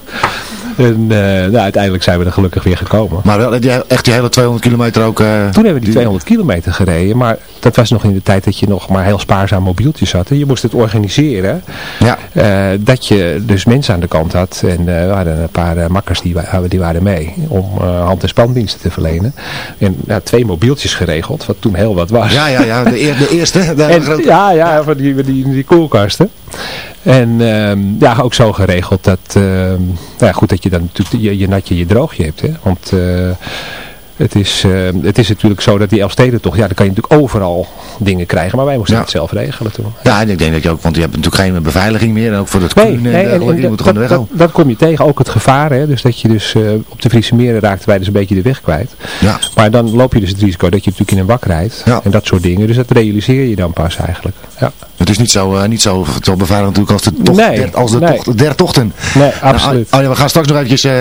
En eh, nou, uiteindelijk zijn we er gelukkig weer gekomen. Maar wel echt die hele 200 kilometer ook... eh, Toen hebben we die 200 kilometer gereden, maar dat was nog in de tijd dat je nog maar heel spaarzaam mobieltjes had. En je moest het organiseren, Ja. eh, dat je dus mensen aan de kant had. En we hadden een paar makkers die, die waren mee om hand- en spandiensten te verlenen. En ja, twee mobieltjes geregeld, wat toen heel wat was. Ja, ja, ja. De, de eerste. De En, grote- ja, ja, van die, die, die koelkasten. En ehm, ja, ook zo geregeld dat, ehm, nou ja, goed dat je dan natuurlijk je, je natje, je droogje hebt. Hè? Want eh, het, is, ehm, het is natuurlijk zo dat die Elfsteden toch, ja, dan kan je natuurlijk overal dingen krijgen. Maar wij moesten Ja. het zelf regelen toen. Ja, en ik denk dat je ook, want je hebt natuurlijk geen beveiliging meer. En ook voor het Nee, en nee, en. Je dat, gewoon de weg dat, dat kom je tegen, ook het gevaar. Hè? Dus dat je dus eh, op de Friese meren raakten wij dus een beetje de weg kwijt. Ja. Maar dan loop je dus het risico dat je natuurlijk in een wak rijdt. Ja. En dat soort dingen. Dus dat realiseer je dan pas eigenlijk. Ja. Het is niet zo, eh, niet zo, zo beveiligend natuurlijk als de, tocht, Nee, der, als de nee. tocht der tochten. Nee, Nou, absoluut. Arjen, we gaan straks nog eventjes eh,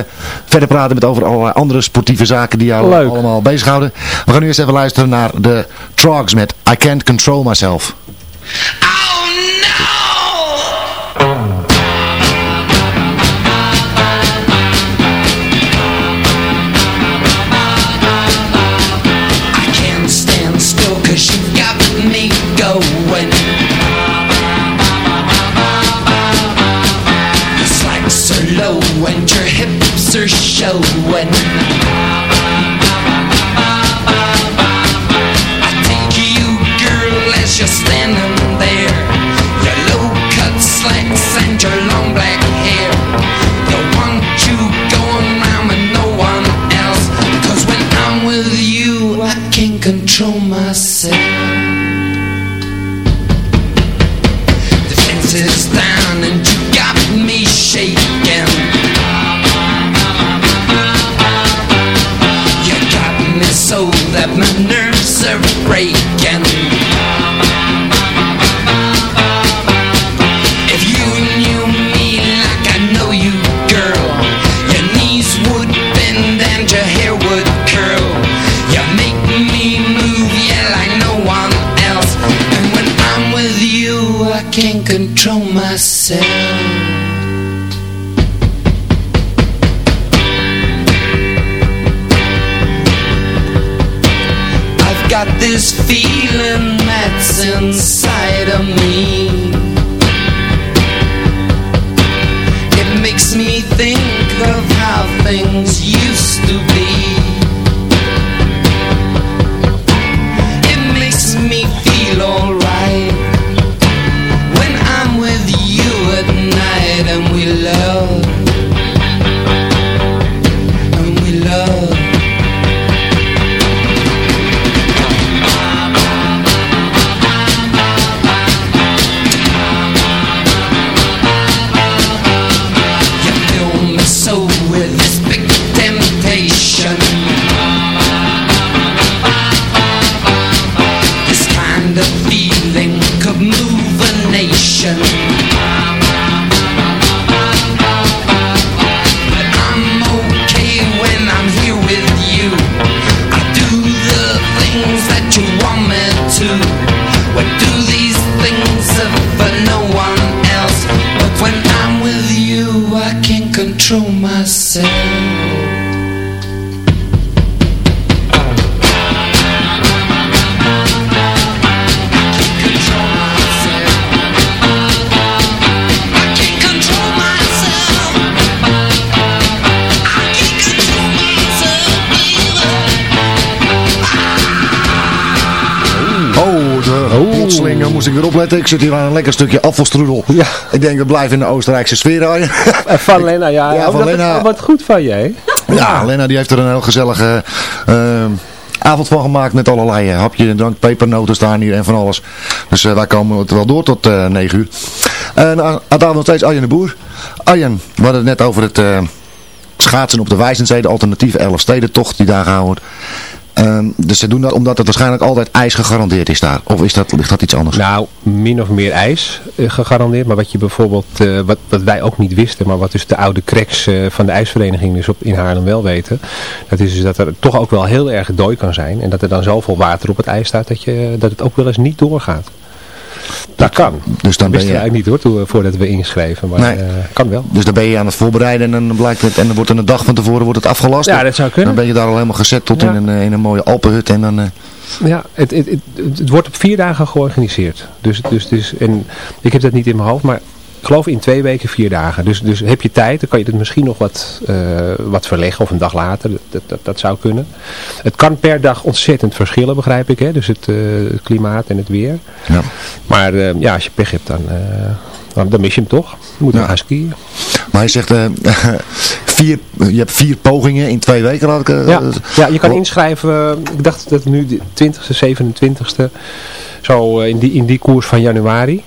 verder praten met over allerlei andere sportieve zaken die jou Leuk. Allemaal bezighouden. We gaan nu eerst even luisteren naar de Trogs met I Can't Control Myself. I standing can't control myself. I've got this feeling that's inside of me. It makes me think of how things used to be. Ik zit hier aan een lekker stukje afvalstrudel. Ja. Ik denk, het blijft in de Oostenrijkse sfeer. hoor. Van Lena, ja. Ja, van Lena. Wat goed van je, hè? Ja, Lena die heeft er een heel gezellige eh, avond van gemaakt met allerlei eh, hapje en drank, pepernoten staan hier en van alles. Dus eh, wij komen het wel door tot eh 9 uur. En aan tafel nog steeds Arjen de Boer. Arjen, we hadden het net over het schaatsen op de Wijzenzee, de alternatieve Elfstedentocht die daar gehouden wordt. Ehm, dus ze doen dat omdat het waarschijnlijk altijd ijs gegarandeerd is daar. Of is dat, ligt dat iets anders? Nou, min of meer ijs eh, gegarandeerd. Maar wat je bijvoorbeeld, eh, wat, wat wij ook niet wisten, maar wat dus de oude cracks eh, van de ijsvereniging dus op, in Haarlem wel weten. Dat is dus dat er toch ook wel heel erg dooi kan zijn. En dat er dan zoveel water op het ijs staat dat, je, dat het ook wel eens niet doorgaat. Dat kan. Dus dan ben wisten je... eigenlijk niet hoor, we- voordat we inschreven. Maar Nee. eh, kan wel. Dus dan ben je aan het voorbereiden en dan blijkt het, en dan wordt er een dag van tevoren wordt het afgelast. Ja, dat zou kunnen. Dan ben je daar al helemaal gezet tot Ja. in, een, eh, in een mooie Alpenhut en dan... eh, Ja, het, het, het, het- wordt op vier dagen georganiseerd. Dus, dus, dus, en ik heb dat niet in mijn hoofd, maar geloof in twee weken vier dagen. Dus, dus heb je tijd, dan kan je het misschien nog wat, eh, wat verleggen of een dag later. Dat, dat, dat zou kunnen. Het kan per dag ontzettend verschillen, begrijp ik. Hè? Dus het, eh, het klimaat en het weer. Ja. Maar eh, ja, als je pech hebt, dan, dan, dan mis je hem toch. Je moet nog gaan skiën. Maar hij zegt, vier, je hebt vier pogingen in twee weken. Laat ik, Ja, ja, je kan oh, inschrijven. Ik dacht dat nu de 20ste, 27ste, zo in die, in die koers van januari,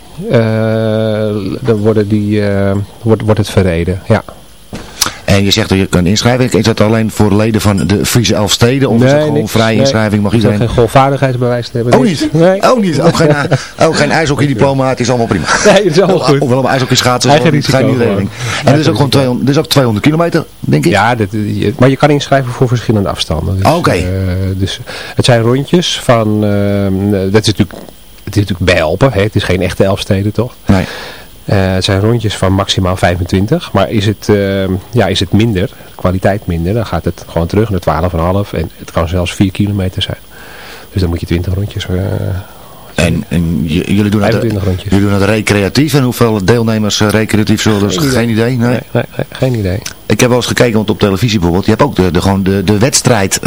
dan worden die, eh, wordt, wordt het verreden. Ja. En je zegt dat je kunt inschrijven. Is dat alleen voor leden van de Friese Elfsteden? Of is het gewoon niks. vrije Nee. inschrijving? Mag iedereen? geen golfvaardigheidsbewijs te hebben. Ook niks. niet? Nee. Ook niet? Ook geen, ook geen ijshockeydiploma, het is allemaal prima. Nee, het is allemaal goed. Ofwel een ijshockey schaatsen, Eigen is geen risico gewoon. En dit is ook gewoon 200, dit is ook 200 kilometer, denk ik? Ja, dat, je- maar je kan inschrijven voor verschillende afstanden. Dus, Oké. eh, dus het zijn rondjes van, eh, dat is natuurlijk, het is natuurlijk bij Alpen, hè? het is geen echte Elfsteden toch? Nee. Eh, het zijn rondjes van maximaal 25, maar is het, eh, ja, is het minder, de kwaliteit minder, dan gaat het gewoon terug naar 12,5 en het kan zelfs 4 kilometer zijn. Dus dan moet je 20 rondjes... eh, En, en jullie, doen het, 25 rondjes. jullie doen het recreatief. En hoeveel deelnemers eh, recreatief zullen? Dus Geen geen idee. Nee. nee, nee, nee, geen idee. Ik heb wel eens gekeken, want op televisie bijvoorbeeld. Je hebt ook de, de, gewoon de, de wedstrijd.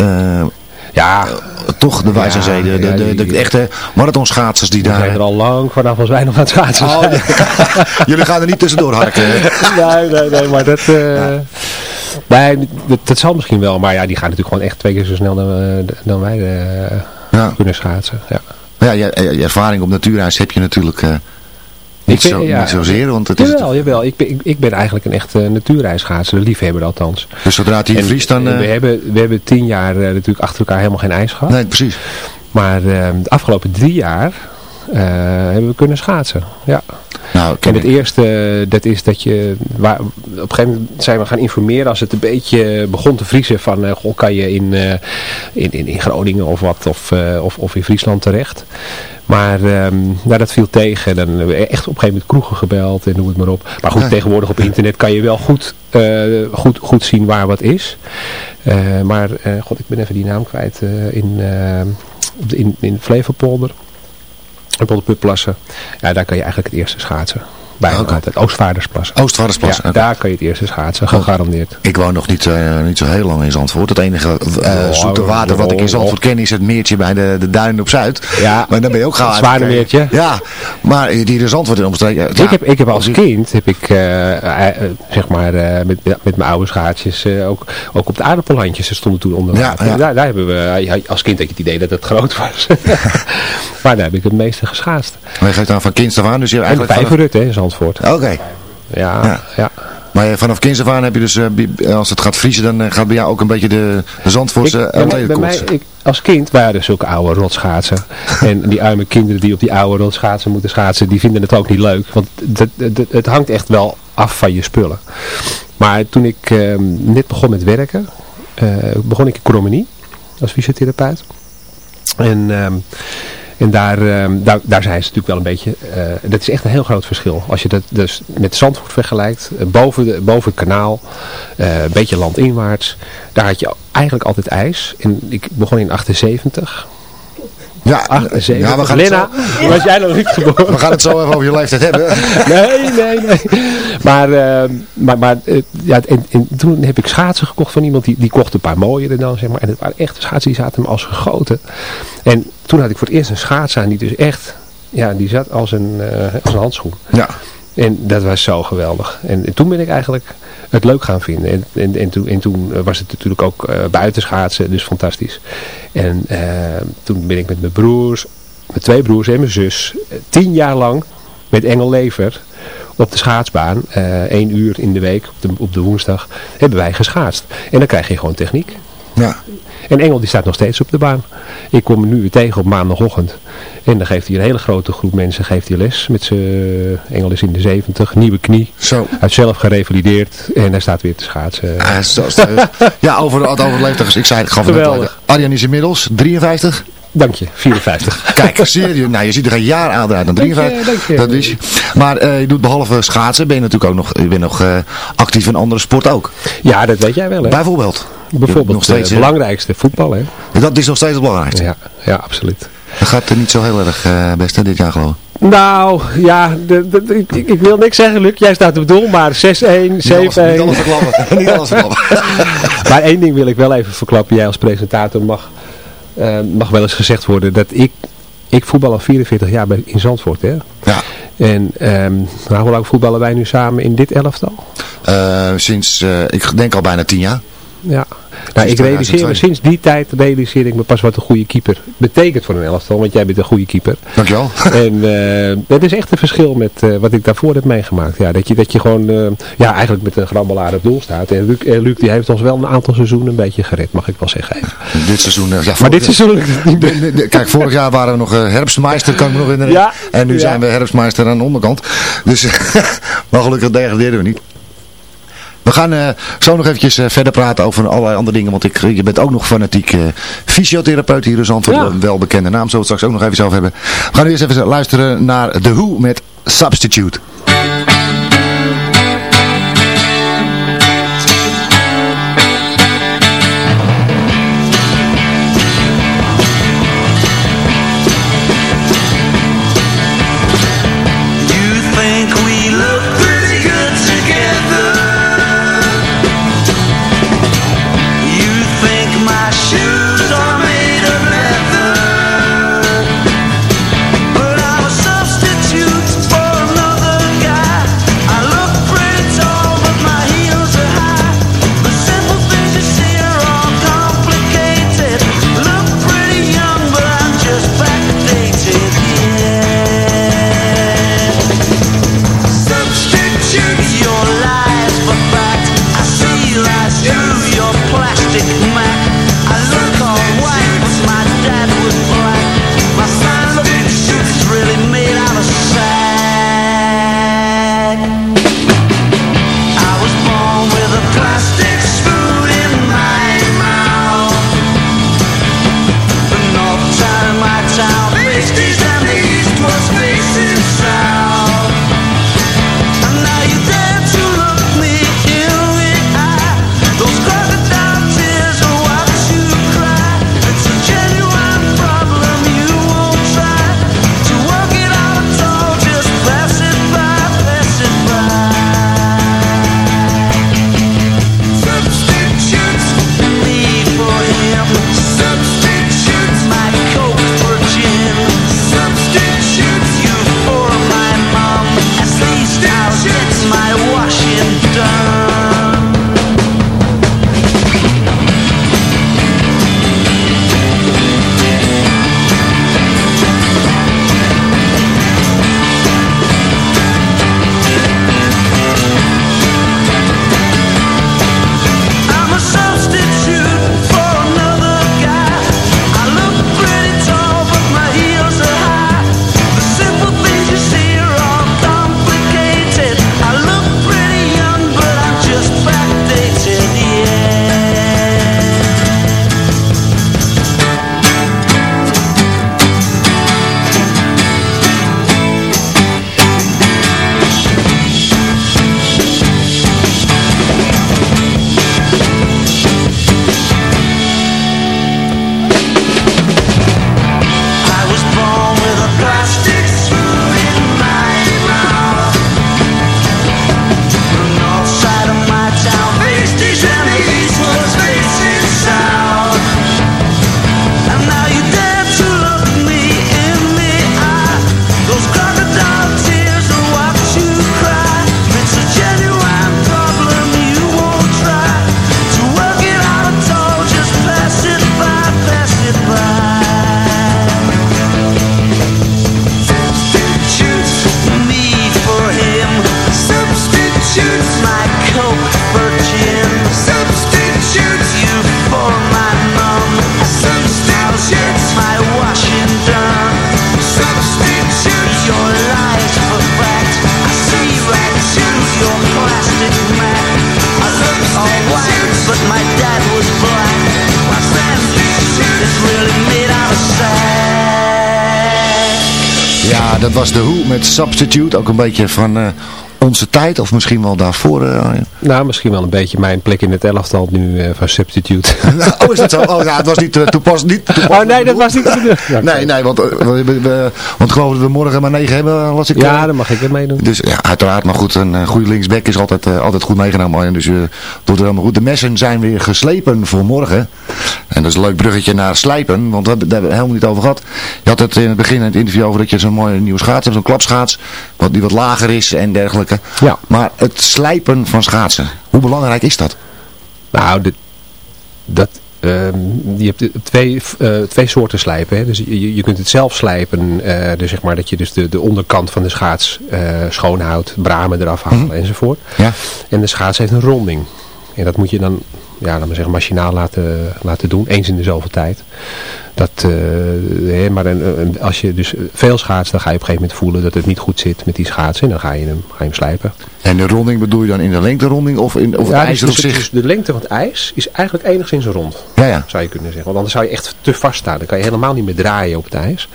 Ja, toch de wijze Ja, zee. De, de, ja, de, de die- echte marathonschaatsers die we daar... zijn er al lang vanaf als wij nog aan het schaatsen Oh, jullie gaan er niet tussendoor harken. nee, nee, nee, maar dat... eh, Nee, dat, dat zal misschien wel, maar ja, die gaan natuurlijk gewoon echt twee keer zo snel dan, eh, dan wij eh, Ja. kunnen schaatsen. Ja. Ja, je, je ervaring op natuurreis heb je natuurlijk... Niet, zo, ben- ja. niet zozeer, want het is... Jawel, jawel. Ik ben, ik, ik ben eigenlijk een echte natuurijschaatser, een liefhebber althans. Dus zodra het hier En, vriest, dan... eh, eh, we, hebben, we hebben tien jaar eh, natuurlijk achter elkaar helemaal geen ijs gehad. Nee, precies. Maar eh, de afgelopen drie jaar eh, hebben we kunnen schaatsen. Ja. Nou, En het eerste, eh, dat is dat je, waar, op een gegeven moment zijn we gaan informeren als het een beetje begon te vriezen van, goh, kan je in, eh, in, in, in Groningen of wat, of, of, of in Friesland terecht. Maar nou, dat viel tegen. Dan hebben we echt op een gegeven moment kroegen gebeld en noem het maar op. Maar goed, Ja. tegenwoordig op internet kan je wel goed, goed, goed zien waar wat is. Maar, eh, god, ik ben even die naam kwijt. in, in, in Flevopolder. En Polderputplassen. Ja, daar kan je eigenlijk het eerste schaatsen. Bijna Oké. altijd. Oostvaardersplassen. Oostvaardersplassen, Ja, daar kan je het eerste schaatsen. Gegarandeerd. Ik woon nog niet, eh, niet zo heel lang in Zandvoort. Het enige Oh, zoete water wat ik in Zandvoort ken is het meertje bij de, de duinen op Zuid. Ja, maar dan ben je ook gauw het Zwaardermeertje. Ja, maar die in Zandvoort in omstreken. ja, ik, heb, ik heb als kind, heb ik, eh, zeg maar, met, met mijn oude schaatsjes, ook, ook op de aardappelhandjes, stonden toen onder Ja, water. ja. Daar, daar hebben we, als kind had je het idee dat het groot was. maar daar heb ik het meeste geschaatst. Maar je geeft aan van kinds af aan, dus je En eigenlijk vanaf- vijverrut, hè, Zandvoort. Oké. Ja, Ja. ja. Maar je- vanaf kinds af aan heb je dus, eh, als het gaat vriezen, dan eh, gaat bij jou ook een beetje de, de Zandvoortse Ik- bij mij, bij mij, atletenkoorts. ik, als kind waren er zulke oude rotschaatsen. en die arme kinderen die op die oude rotschaatsen moeten schaatsen, die vinden het ook niet leuk. Want het, het, het hangt echt wel af van je spullen. Maar toen ik ehm, net begon met werken, eh, begon ik in Cromenie als fysiotherapeut. En, ehm, en daar, ehm, daar, daar zijn ze natuurlijk wel een beetje, eh, dat is echt een heel groot verschil. Als je dat dus met Zandvoort vergelijkt, eh, boven, de, boven het kanaal, eh, een beetje landinwaarts, daar had je eigenlijk altijd ijs. En ik begon in 78. Ja, 78. ja, we gaan Lena, zo- was jij nog niet geboren? We gaan het zo even over je leeftijd hebben. Nee, nee, nee. Maar, eh, maar, maar ja, en, en toen heb ik schaatsen gekocht van iemand die, die kocht een paar mooiere dan, zeg maar. En het waren echte schaatsen, die zaten me als gegoten. En toen had ik voor het eerst een schaats aan die dus echt, ja, die zat als een, eh, als een handschoen. Ja. En dat was zo geweldig. En, en toen ben ik eigenlijk het leuk gaan vinden. En, en, en, toen, en toen was het natuurlijk ook eh buiten schaatsen, dus fantastisch. En eh, toen ben ik met mijn broers, mijn twee broers en mijn zus, eh, tien jaar lang met Engel Lever op de schaatsbaan, één uur in de week, op de, op de woensdag, hebben wij geschaatst. En dan krijg je gewoon techniek. Ja. En Engel die staat nog steeds op de baan. Ik kom hem nu weer tegen op maandagochtend. En dan geeft hij een hele grote groep mensen geeft hij les. Met zijn Engel is in de 70, nieuwe knie. Zo. Hij zelf gerevalideerd en hij staat weer te schaatsen. Ja, zo- zo- ja over, over de leeftijd. Ik zei, het al. Geweldig. Arjan is inmiddels 53. Dank je, 54. Kijk, serieus. Nou, je ziet er een jaar uit dan Dank je, 53. dank je. Dat je. Maar eh, je doet behalve schaatsen, ben je natuurlijk ook nog, je bent nog eh, actief in andere sport ook. Ja, dat weet jij wel hè. Bijvoorbeeld. Bijvoorbeeld nog steeds, het hè? belangrijkste, voetbal hè. Dat is nog steeds het belangrijkste. Ja, ja absoluut. Dat gaat er niet zo heel erg eh, best hè, dit jaar geloof ik. Nou, ja, de, de- ik, wil niks zeggen Luc, jij staat op doel, maar 6-1, 7-1. Niet alles- niet alles verklappen. Niet alles verklappen. maar één ding wil ik wel even verklappen. Jij als presentator mag, eh, mag wel eens gezegd worden dat ik, ik voetbal al 44 jaar bij, in Zandvoort. Hè? Ja. En nou, hoe lang voetballen wij nu samen in dit elftal? Eh, sinds, eh, ik denk al bijna tien jaar. Ja. Nou, ik realiseer 2002. me, sinds die tijd realiseer ik me pas wat een goede keeper betekent voor een elftal. Want jij bent een goede keeper. Dankjewel. En eh dat is echt een verschil met eh, wat ik daarvoor heb meegemaakt. Ja, dat, je, dat je gewoon eh, ja, eigenlijk met een grabbelaar op doel staat. En Luc, Luc die heeft ons wel een aantal seizoenen een beetje gered, mag ik wel zeggen. even. Dit seizoen. ja, Maar dit seizoen het Kijk, vorig jaar waren we nog herfstmeister, kan ik me nog herinneren. Ja. En nu Ja. zijn we herfstmeister aan de onderkant. Dus, maar gelukkig degradeerden we niet. We gaan eh, zo nog eventjes eh, verder praten over allerlei andere dingen. Want ik, je bent ook nog fanatiek eh, fysiotherapeut hier in Zandvoort. Ja. Een welbekende naam, zullen we het straks ook nog even zelf hebben. We gaan nu eerst even luisteren naar The Who met Substitute. Dat was de Who met Substitute. Ook een beetje van eh, onze tijd. Of misschien wel daarvoor. Nou, misschien wel een beetje mijn plek in het elftal nu eh, van substitute. oh, is dat zo? Oh, ja, het was niet uh, toepas, niet toepasselijk. Oh, nee, dat was niet. Nee, nee, want, we, we, we- want ik geloof dat we morgen maar negen hebben, las ik. Ja, dan mag ik er meedoen. Dus ja, uiteraard, maar goed, een goede linksback is altijd, altijd goed meegenomen. Dus je doet het helemaal goed. De messen zijn weer geslepen voor morgen. En dat is een leuk bruggetje naar slijpen, want we hebben daar hebben we het helemaal niet over gehad. Je had het in het begin in het interview over dat je zo'n mooie nieuwe schaats hebt, zo'n klapschaats, wat, die wat lager is en dergelijke. Ja. Maar het slijpen van hoe belangrijk is dat? Nou, dit, dat, ehm, je hebt twee, eh, twee soorten slijpen. Hè. Dus je, je kunt het zelf slijpen. eh, dus zeg maar dat je dus de, de onderkant van de schaats eh, schoonhoudt, bramen eraf halen enzovoort. Ja. En de schaats heeft een ronding. En dat moet je dan, ja, laten we zeggen, machinaal laten, laten doen. Eens in de zoveel tijd. Dat, eh, hè, maar een- als je dus veel schaatst, dan ga je op een gegeven moment voelen dat het niet goed zit met die schaatsen. En dan ga je hem, ga je hem slijpen. En de ronding bedoel je dan in de lengteronding of, in, of het Ja, ijzer dus, op dus- zich? dus de lengte van het ijs is eigenlijk enigszins rond. Ja, ja. Zou je kunnen zeggen. Want anders zou je echt te vast staan. Dan kan je helemaal niet meer draaien op het ijs.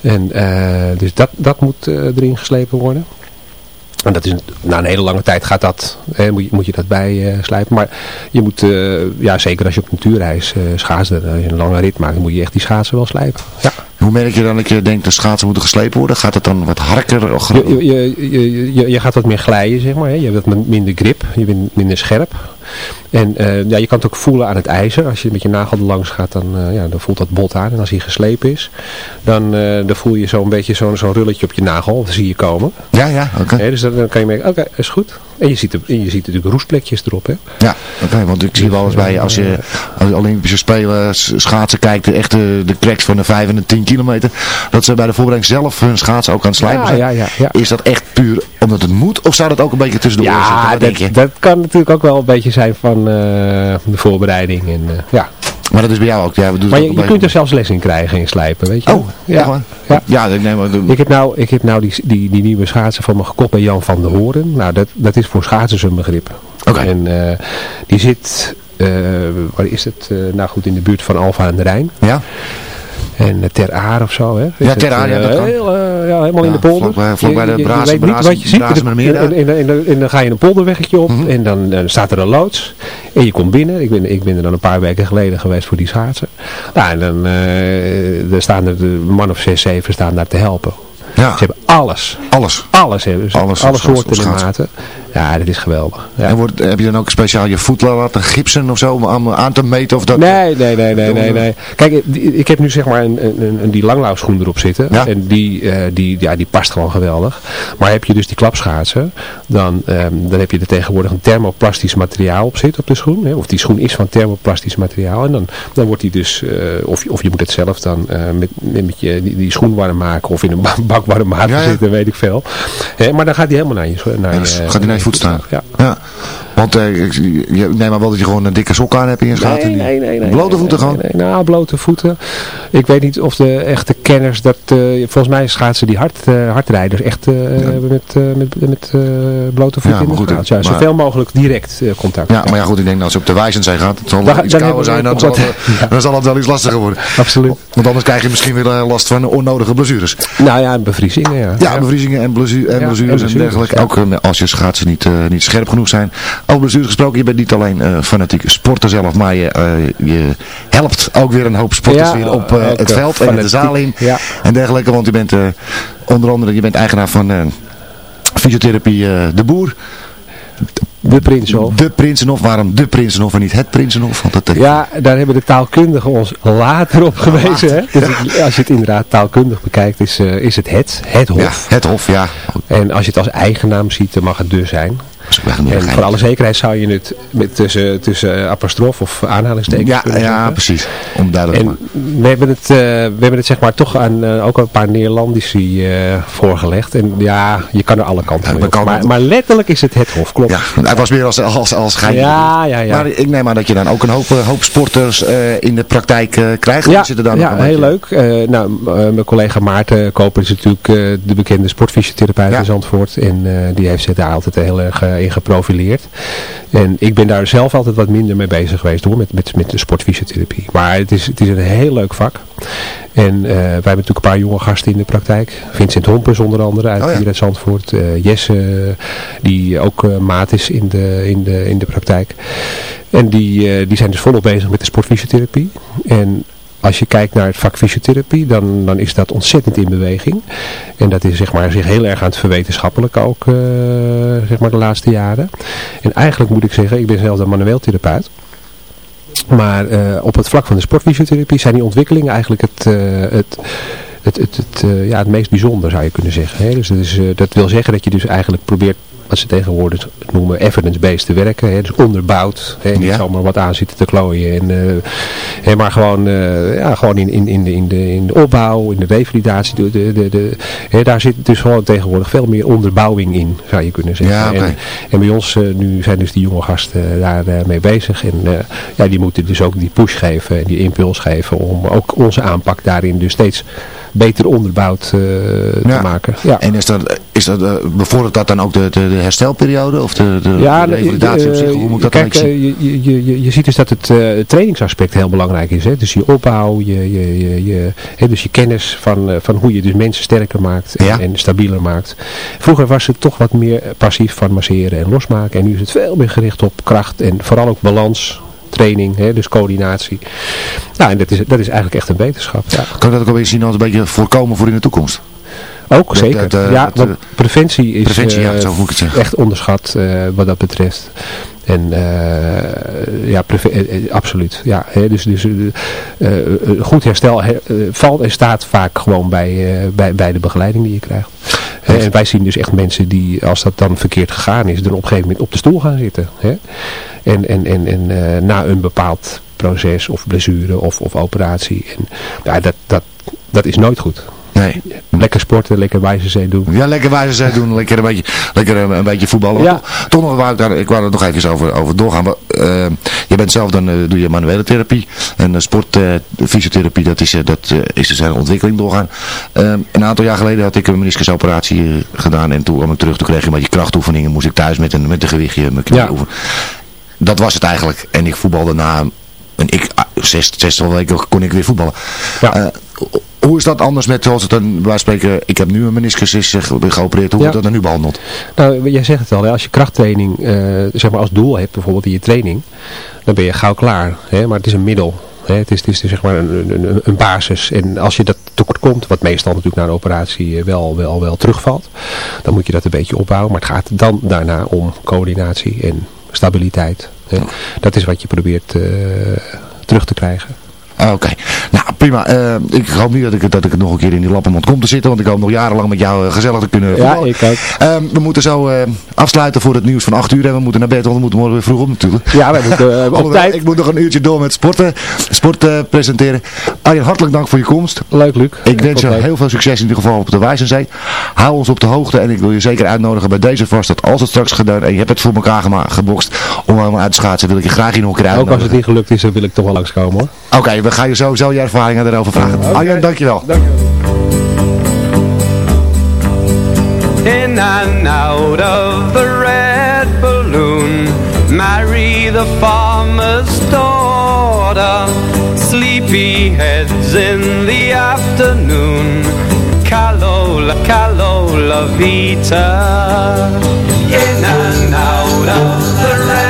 En eh, dus dat, dat moet eh, erin geslepen worden. En dat is, na een hele lange tijd gaat dat, hè, moet, je, moet je dat bij eh, slijpen. Maar je moet, eh, ja zeker als je op natuurreis eh schaatsen, als je een lange rit maakt, moet je echt die schaatsen wel slijpen. Ja. Hoe merk je dan dat je denkt de schaatsen moeten geslepen worden? Gaat het dan wat harker? Of... Je, je, je, je, je gaat wat meer glijden, zeg maar. Hè. Je hebt wat minder grip, je bent minder scherp. En eh, ja, je kan het ook voelen aan het ijzer. Als je met je nagel er langs gaat, dan, eh, ja, dan voelt dat bot aan. En als hij geslepen is, dan, eh, dan voel je zo'n beetje zo'n zo'n rulletje op je nagel. Dat zie je komen. Ja, ja, oké. Dus dan, dan kan je merken, oké, is goed. En je ziet, er, en je ziet natuurlijk roestplekjes erop. Hè. Ja, oké, want ik zie wel eens bij, als je als Olympische Spelen schaatsen kijkt, de echte de cracks van de 5 en de 10 kilometer, dat ze bij de voorbereiding zelf hun schaatsen ook aan het slijpen Ja, zijn. ja, ja, ja. Is dat echt puur omdat het moet, of zou dat ook een beetje tussendoor zitten? Ja, je? dat, dat kan natuurlijk ook wel een beetje zijn van eh, de voorbereiding. En, eh, ja. Maar dat is bij jou ook. Ja, we doen Maar je, kunt er zelfs les in krijgen in slijpen, weet je. Oh, waar? Ja. Ja, ik neem maar. Ik heb nou, ik heb nou die, die, die nieuwe schaatsen van me gekocht bij Jan van der Hoorn. Nou, dat, dat is voor schaatsers een begrip. Oké. En eh, die zit, eh, waar is het? Eh, nou goed, in de buurt van Alfa aan de Rijn. Ja? En eh, Ter Aar of zo, hè? Is Ja, Ter Aar, ja, eh, dat kan. heel, eh, ja, helemaal in de polder. vlakbij- vlakbij de Je- je- je Brazen- weet niet Brazen- wat je ziet. En, en, en, en- dan ga je een polderweggetje op Mhm. en dan, dan staat er een loods. En je komt binnen. Ik ben, ik ben er dan een paar weken geleden geweest voor die schaatsen. Nou, en dan er staan er de man of zes, zeven staan daar te helpen. Ja. Ze hebben alles. Alles. Alles hebben ze. Alles Alle soorten en maten. Ja, dat is geweldig. Ja. En wordt, heb je dan ook speciaal je voet laten gipsen of zo, om aan, aan te meten of dat? Nee, nee, nee, nee, nee, nee. Kijk, ik- die- heb nu zeg maar een, een, een, die langlauwschoen erop zitten. Ja. En die, eh, die, ja, die past gewoon geweldig. Maar heb je dus die klapschaatsen, dan, ehm, dan heb je er tegenwoordig een thermoplastisch materiaal op zitten op de schoen. Hè? Of die schoen is van thermoplastisch materiaal. En dan, dan wordt die dus, eh, of, je- of je moet het zelf dan eh, met, met je, die, die schoen warm maken of in een ba- bak warm Ja, ja. zitten, weet ik veel. Hè, maar dan gaat die helemaal naar je, naar je, dus gaat naar je voet staan? Ja. Ja. Want eh, ik, je, neem maar wel dat je gewoon een dikke sok aan hebt in je schaatsen. Nee, nee, nee, nee, Blote voeten nee, gewoon? nee, nou, blote voeten. Ik weet niet of de echte kenners dat... eh, volgens mij schaatsen die hard, eh, hardrijders echt eh, met, met, met blote voeten Ja, in de goed. Ja, maar- zoveel mogelijk direct contact. Ja, maar ja goed, ik denk dat als je op de wijzenzee gaat, het zal iets kouder zijn, dan zal, het, dan zal het wel iets lastiger worden. Absoluut. Want anders krijg je misschien weer last van onnodige blessures. Nou ja, bevriezingen, ja. Ja, bevriezingen en, blessu en Ja, blessures en dergelijke. Ook als je schaatsen niet, eh, niet scherp genoeg zijn. Over blessures gesproken, je bent niet alleen eh, fanatiek sporter zelf, maar je, eh, je helpt ook weer een hoop sporters Ja, weer op het veld en de zaal in. ja. En dergelijke, want je bent onder andere je bent eigenaar van fysiotherapie De Boer. De Prinsenhof. De Prinsenhof. Waarom de Prinsenhof en niet het Prinsenhof? Want dat, Ja, daar hebben de taalkundigen ons later op gewezen. Hè? Dus als je het inderdaad taalkundig bekijkt, is, eh, is het het, het hof. Ja, het hof, ja. En als je het als eigennaam ziet, dan mag het dus. En voor alle zekerheid zou je het met tussen, tussen apostrof of aanhalingstekens Ja, kunnen ja, precies. Om duidelijk En we hebben het, eh, we hebben het zeg maar toch aan eh, ook een paar Neerlandici eh, voorgelegd. En ja, je kan er alle kanten mee Maar, maar letterlijk is het het hof, klopt. Ja, hij was meer als, als, als geintje. Ja, ja, ja. Maar ik neem aan dat je dan ook een hoop, eh, hoop sporters eh, in de praktijk eh, krijgt. Ja, zitten dan ja heel leuk. Eh, nou, eh, mijn collega Maarten Koper is natuurlijk eh, de bekende sportfysiotherapeut Ja. in Zandvoort. En eh, die heeft zich daar altijd heel erg eh, in geprofileerd. En ik ben daar zelf altijd wat minder mee bezig geweest hoor, met, met, met de sportfysiotherapie. Maar het is, het is een heel leuk vak. En eh, wij hebben natuurlijk een paar jonge gasten in de praktijk. Vincent Hompers onder andere uit, Oh ja. hier uit Zandvoort. Eh, Jesse, eh, die ook maat is in de, in de, in de praktijk. En die, die zijn dus volop bezig met de sportfysiotherapie. En als je kijkt naar het vak fysiotherapie, dan, dan is dat ontzettend in beweging. En dat is zeg maar, zich heel erg aan het verwetenschappelijken ook eh, zeg maar de laatste jaren. En eigenlijk moet ik zeggen, ik ben zelf een manueel therapeut. Maar eh, op het vlak van de sportfysiotherapie zijn die ontwikkelingen eigenlijk het, eh, het, het, het, ja, het meest bijzonder zou je kunnen zeggen. Hè? Dus, dat, is, dat wil zeggen dat je dus eigenlijk probeert wat ze tegenwoordig noemen evidence-based te werken. Hè? Dus onderbouwd. Hè? Niet zomaar wat aan zitten te klooien. En, eh, hè, maar gewoon, eh, ja, gewoon in, in, in, de, in, de, in de opbouw, in de revalidatie. De, de, de, de, hè, daar zit dus gewoon tegenwoordig veel meer onderbouwing in, zou je kunnen zeggen. Ja, oké. en, en bij ons eh, nu zijn dus die jonge gasten daar eh, mee bezig. En eh, ja, die moeten dus ook die push geven en die impuls geven om ook onze aanpak daarin dus steeds beter onderbouwd eh, te maken. Ja. En is dat, is dat, eh, bevordert dat dan ook de, de, de herstelperiode of de, de, Ja, de revalidatie op eh, zich? Hoe moet dat kijk, zien? eh, je, je, je, je ziet dus dat het, het trainingsaspect heel belangrijk is. Hè? Dus je opbouw, je, je, je, je, hè, dus je kennis van, van hoe je dus mensen sterker maakt en, en stabieler maakt. Vroeger was het toch wat meer passief van masseren en losmaken. En nu is het veel meer gericht op kracht en vooral ook balans. Training, hè, dus coördinatie. Nou, en dat is, dat is eigenlijk echt een wetenschap. Ja. Kan ik dat ook alweer zien als een beetje voorkomen voor in de toekomst? Ook zeker. dat, eh, ja, want eh, preventie is preventie, ja, eh, zo moet ik het zeggen. echt onderschat wat dat betreft. En ja, eh, absoluut. Ja, hè, dus dus goed herstel valt en staat vaak gewoon bij, bij, bij de begeleiding die je krijgt. Hè, en wij zien dus echt mensen die, als dat dan verkeerd gegaan is, dan op een gegeven moment op de stoel gaan zitten. Hè? En, en, en, en na een bepaald proces of blessure of, of operatie. En, ja, dat, dat, dat is nooit goed. Nee. Lekker sporten, lekker wijze zee doen. Ja, lekker wijze zijn doen, lekker een beetje, lekker een, een beetje voetballen. Ja. Toch, nog, wou ik, daar, ik wou er nog even over, over doorgaan. Maar, eh, je bent zelf dan, eh, doe je manuele therapie. En uh, sportfysiotherapie, dat is, eh, dat eh, is dus een ontwikkeling doorgaan. Eh, een aantal jaar geleden had ik een meniscusoperatie eh, gedaan. En toen kwam ik terug, toen kreeg ik een beetje krachtoefeningen. Moest ik thuis met een, met een gewichtje mijn knie Ja. oefenen. Dat was het eigenlijk. En ik voetbalde na een ik, ah, zes, zestal weken kon ik weer voetballen. Eh, hoe is dat anders met, zoals het wij spreken, ik heb nu een meniscus is ge- geopereerd, hoe Ja. wordt dat dan nu behandeld? Nou, jij zegt het al, hè, als je krachttraining eh, zeg maar als doel hebt, bijvoorbeeld in je training, dan ben je gauw klaar. Hè? Maar het is een middel. Hè? Het is, het is zeg maar een, een, een basis. En als je dat tekort komt, wat meestal natuurlijk na een operatie eh, wel, wel, wel terugvalt, dan moet je dat een beetje opbouwen. Maar het gaat dan daarna om coördinatie en stabiliteit. Hè? Dat is wat je probeert eh, terug te krijgen. Ah, Oké, nou prima. Eh, ik hoop niet dat ik, dat ik nog een keer in die lappenmond kom te zitten, want ik hoop nog jarenlang met jou eh, gezellig te kunnen Ja, voetballen. ik ook. Ehm, we moeten zo eh, afsluiten voor het nieuws van 8 uur en we moeten naar bed, want we moeten morgen weer vroeg op natuurlijk. Ja, wij moeten op tijd. Ik moet nog een uurtje door met sporten, sport presenteren. Arjen, hartelijk dank voor je komst. Leuk, Luc. Ik wens je heel veel succes in ieder geval op de Wijzenzee. Hou ons op de hoogte en ik wil je zeker uitnodigen bij deze vast dat als het straks gedaan en je hebt het voor elkaar gebokst om helemaal uit te schaatsen, wil ik je graag hier nog een keer Ook als uitnodigen. het niet gelukt is, dan wil ik toch wel langskomen hoor. Oké, we gaan je sowieso je ervaringen erover vragen. Arjen, dankjewel. in and out of the red balloon. Marry the farmer's daughter. Sleepy heads in the afternoon. Calola, calola vita. In and out of the red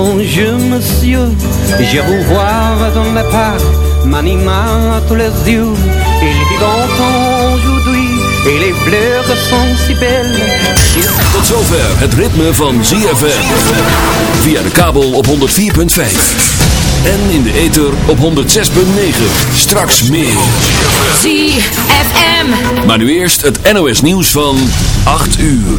Bonjour monsieur, je vous vois dans le parc, m'animant tous les yeux. Il vit longtemps aujourd'hui et les fleurs sont si belles. Tot zover het ritme van ZFM. Via de kabel op 104.5. En in de ether op 106.9. Straks meer. ZFM. Maar nu eerst het NOS nieuws van 8 uur.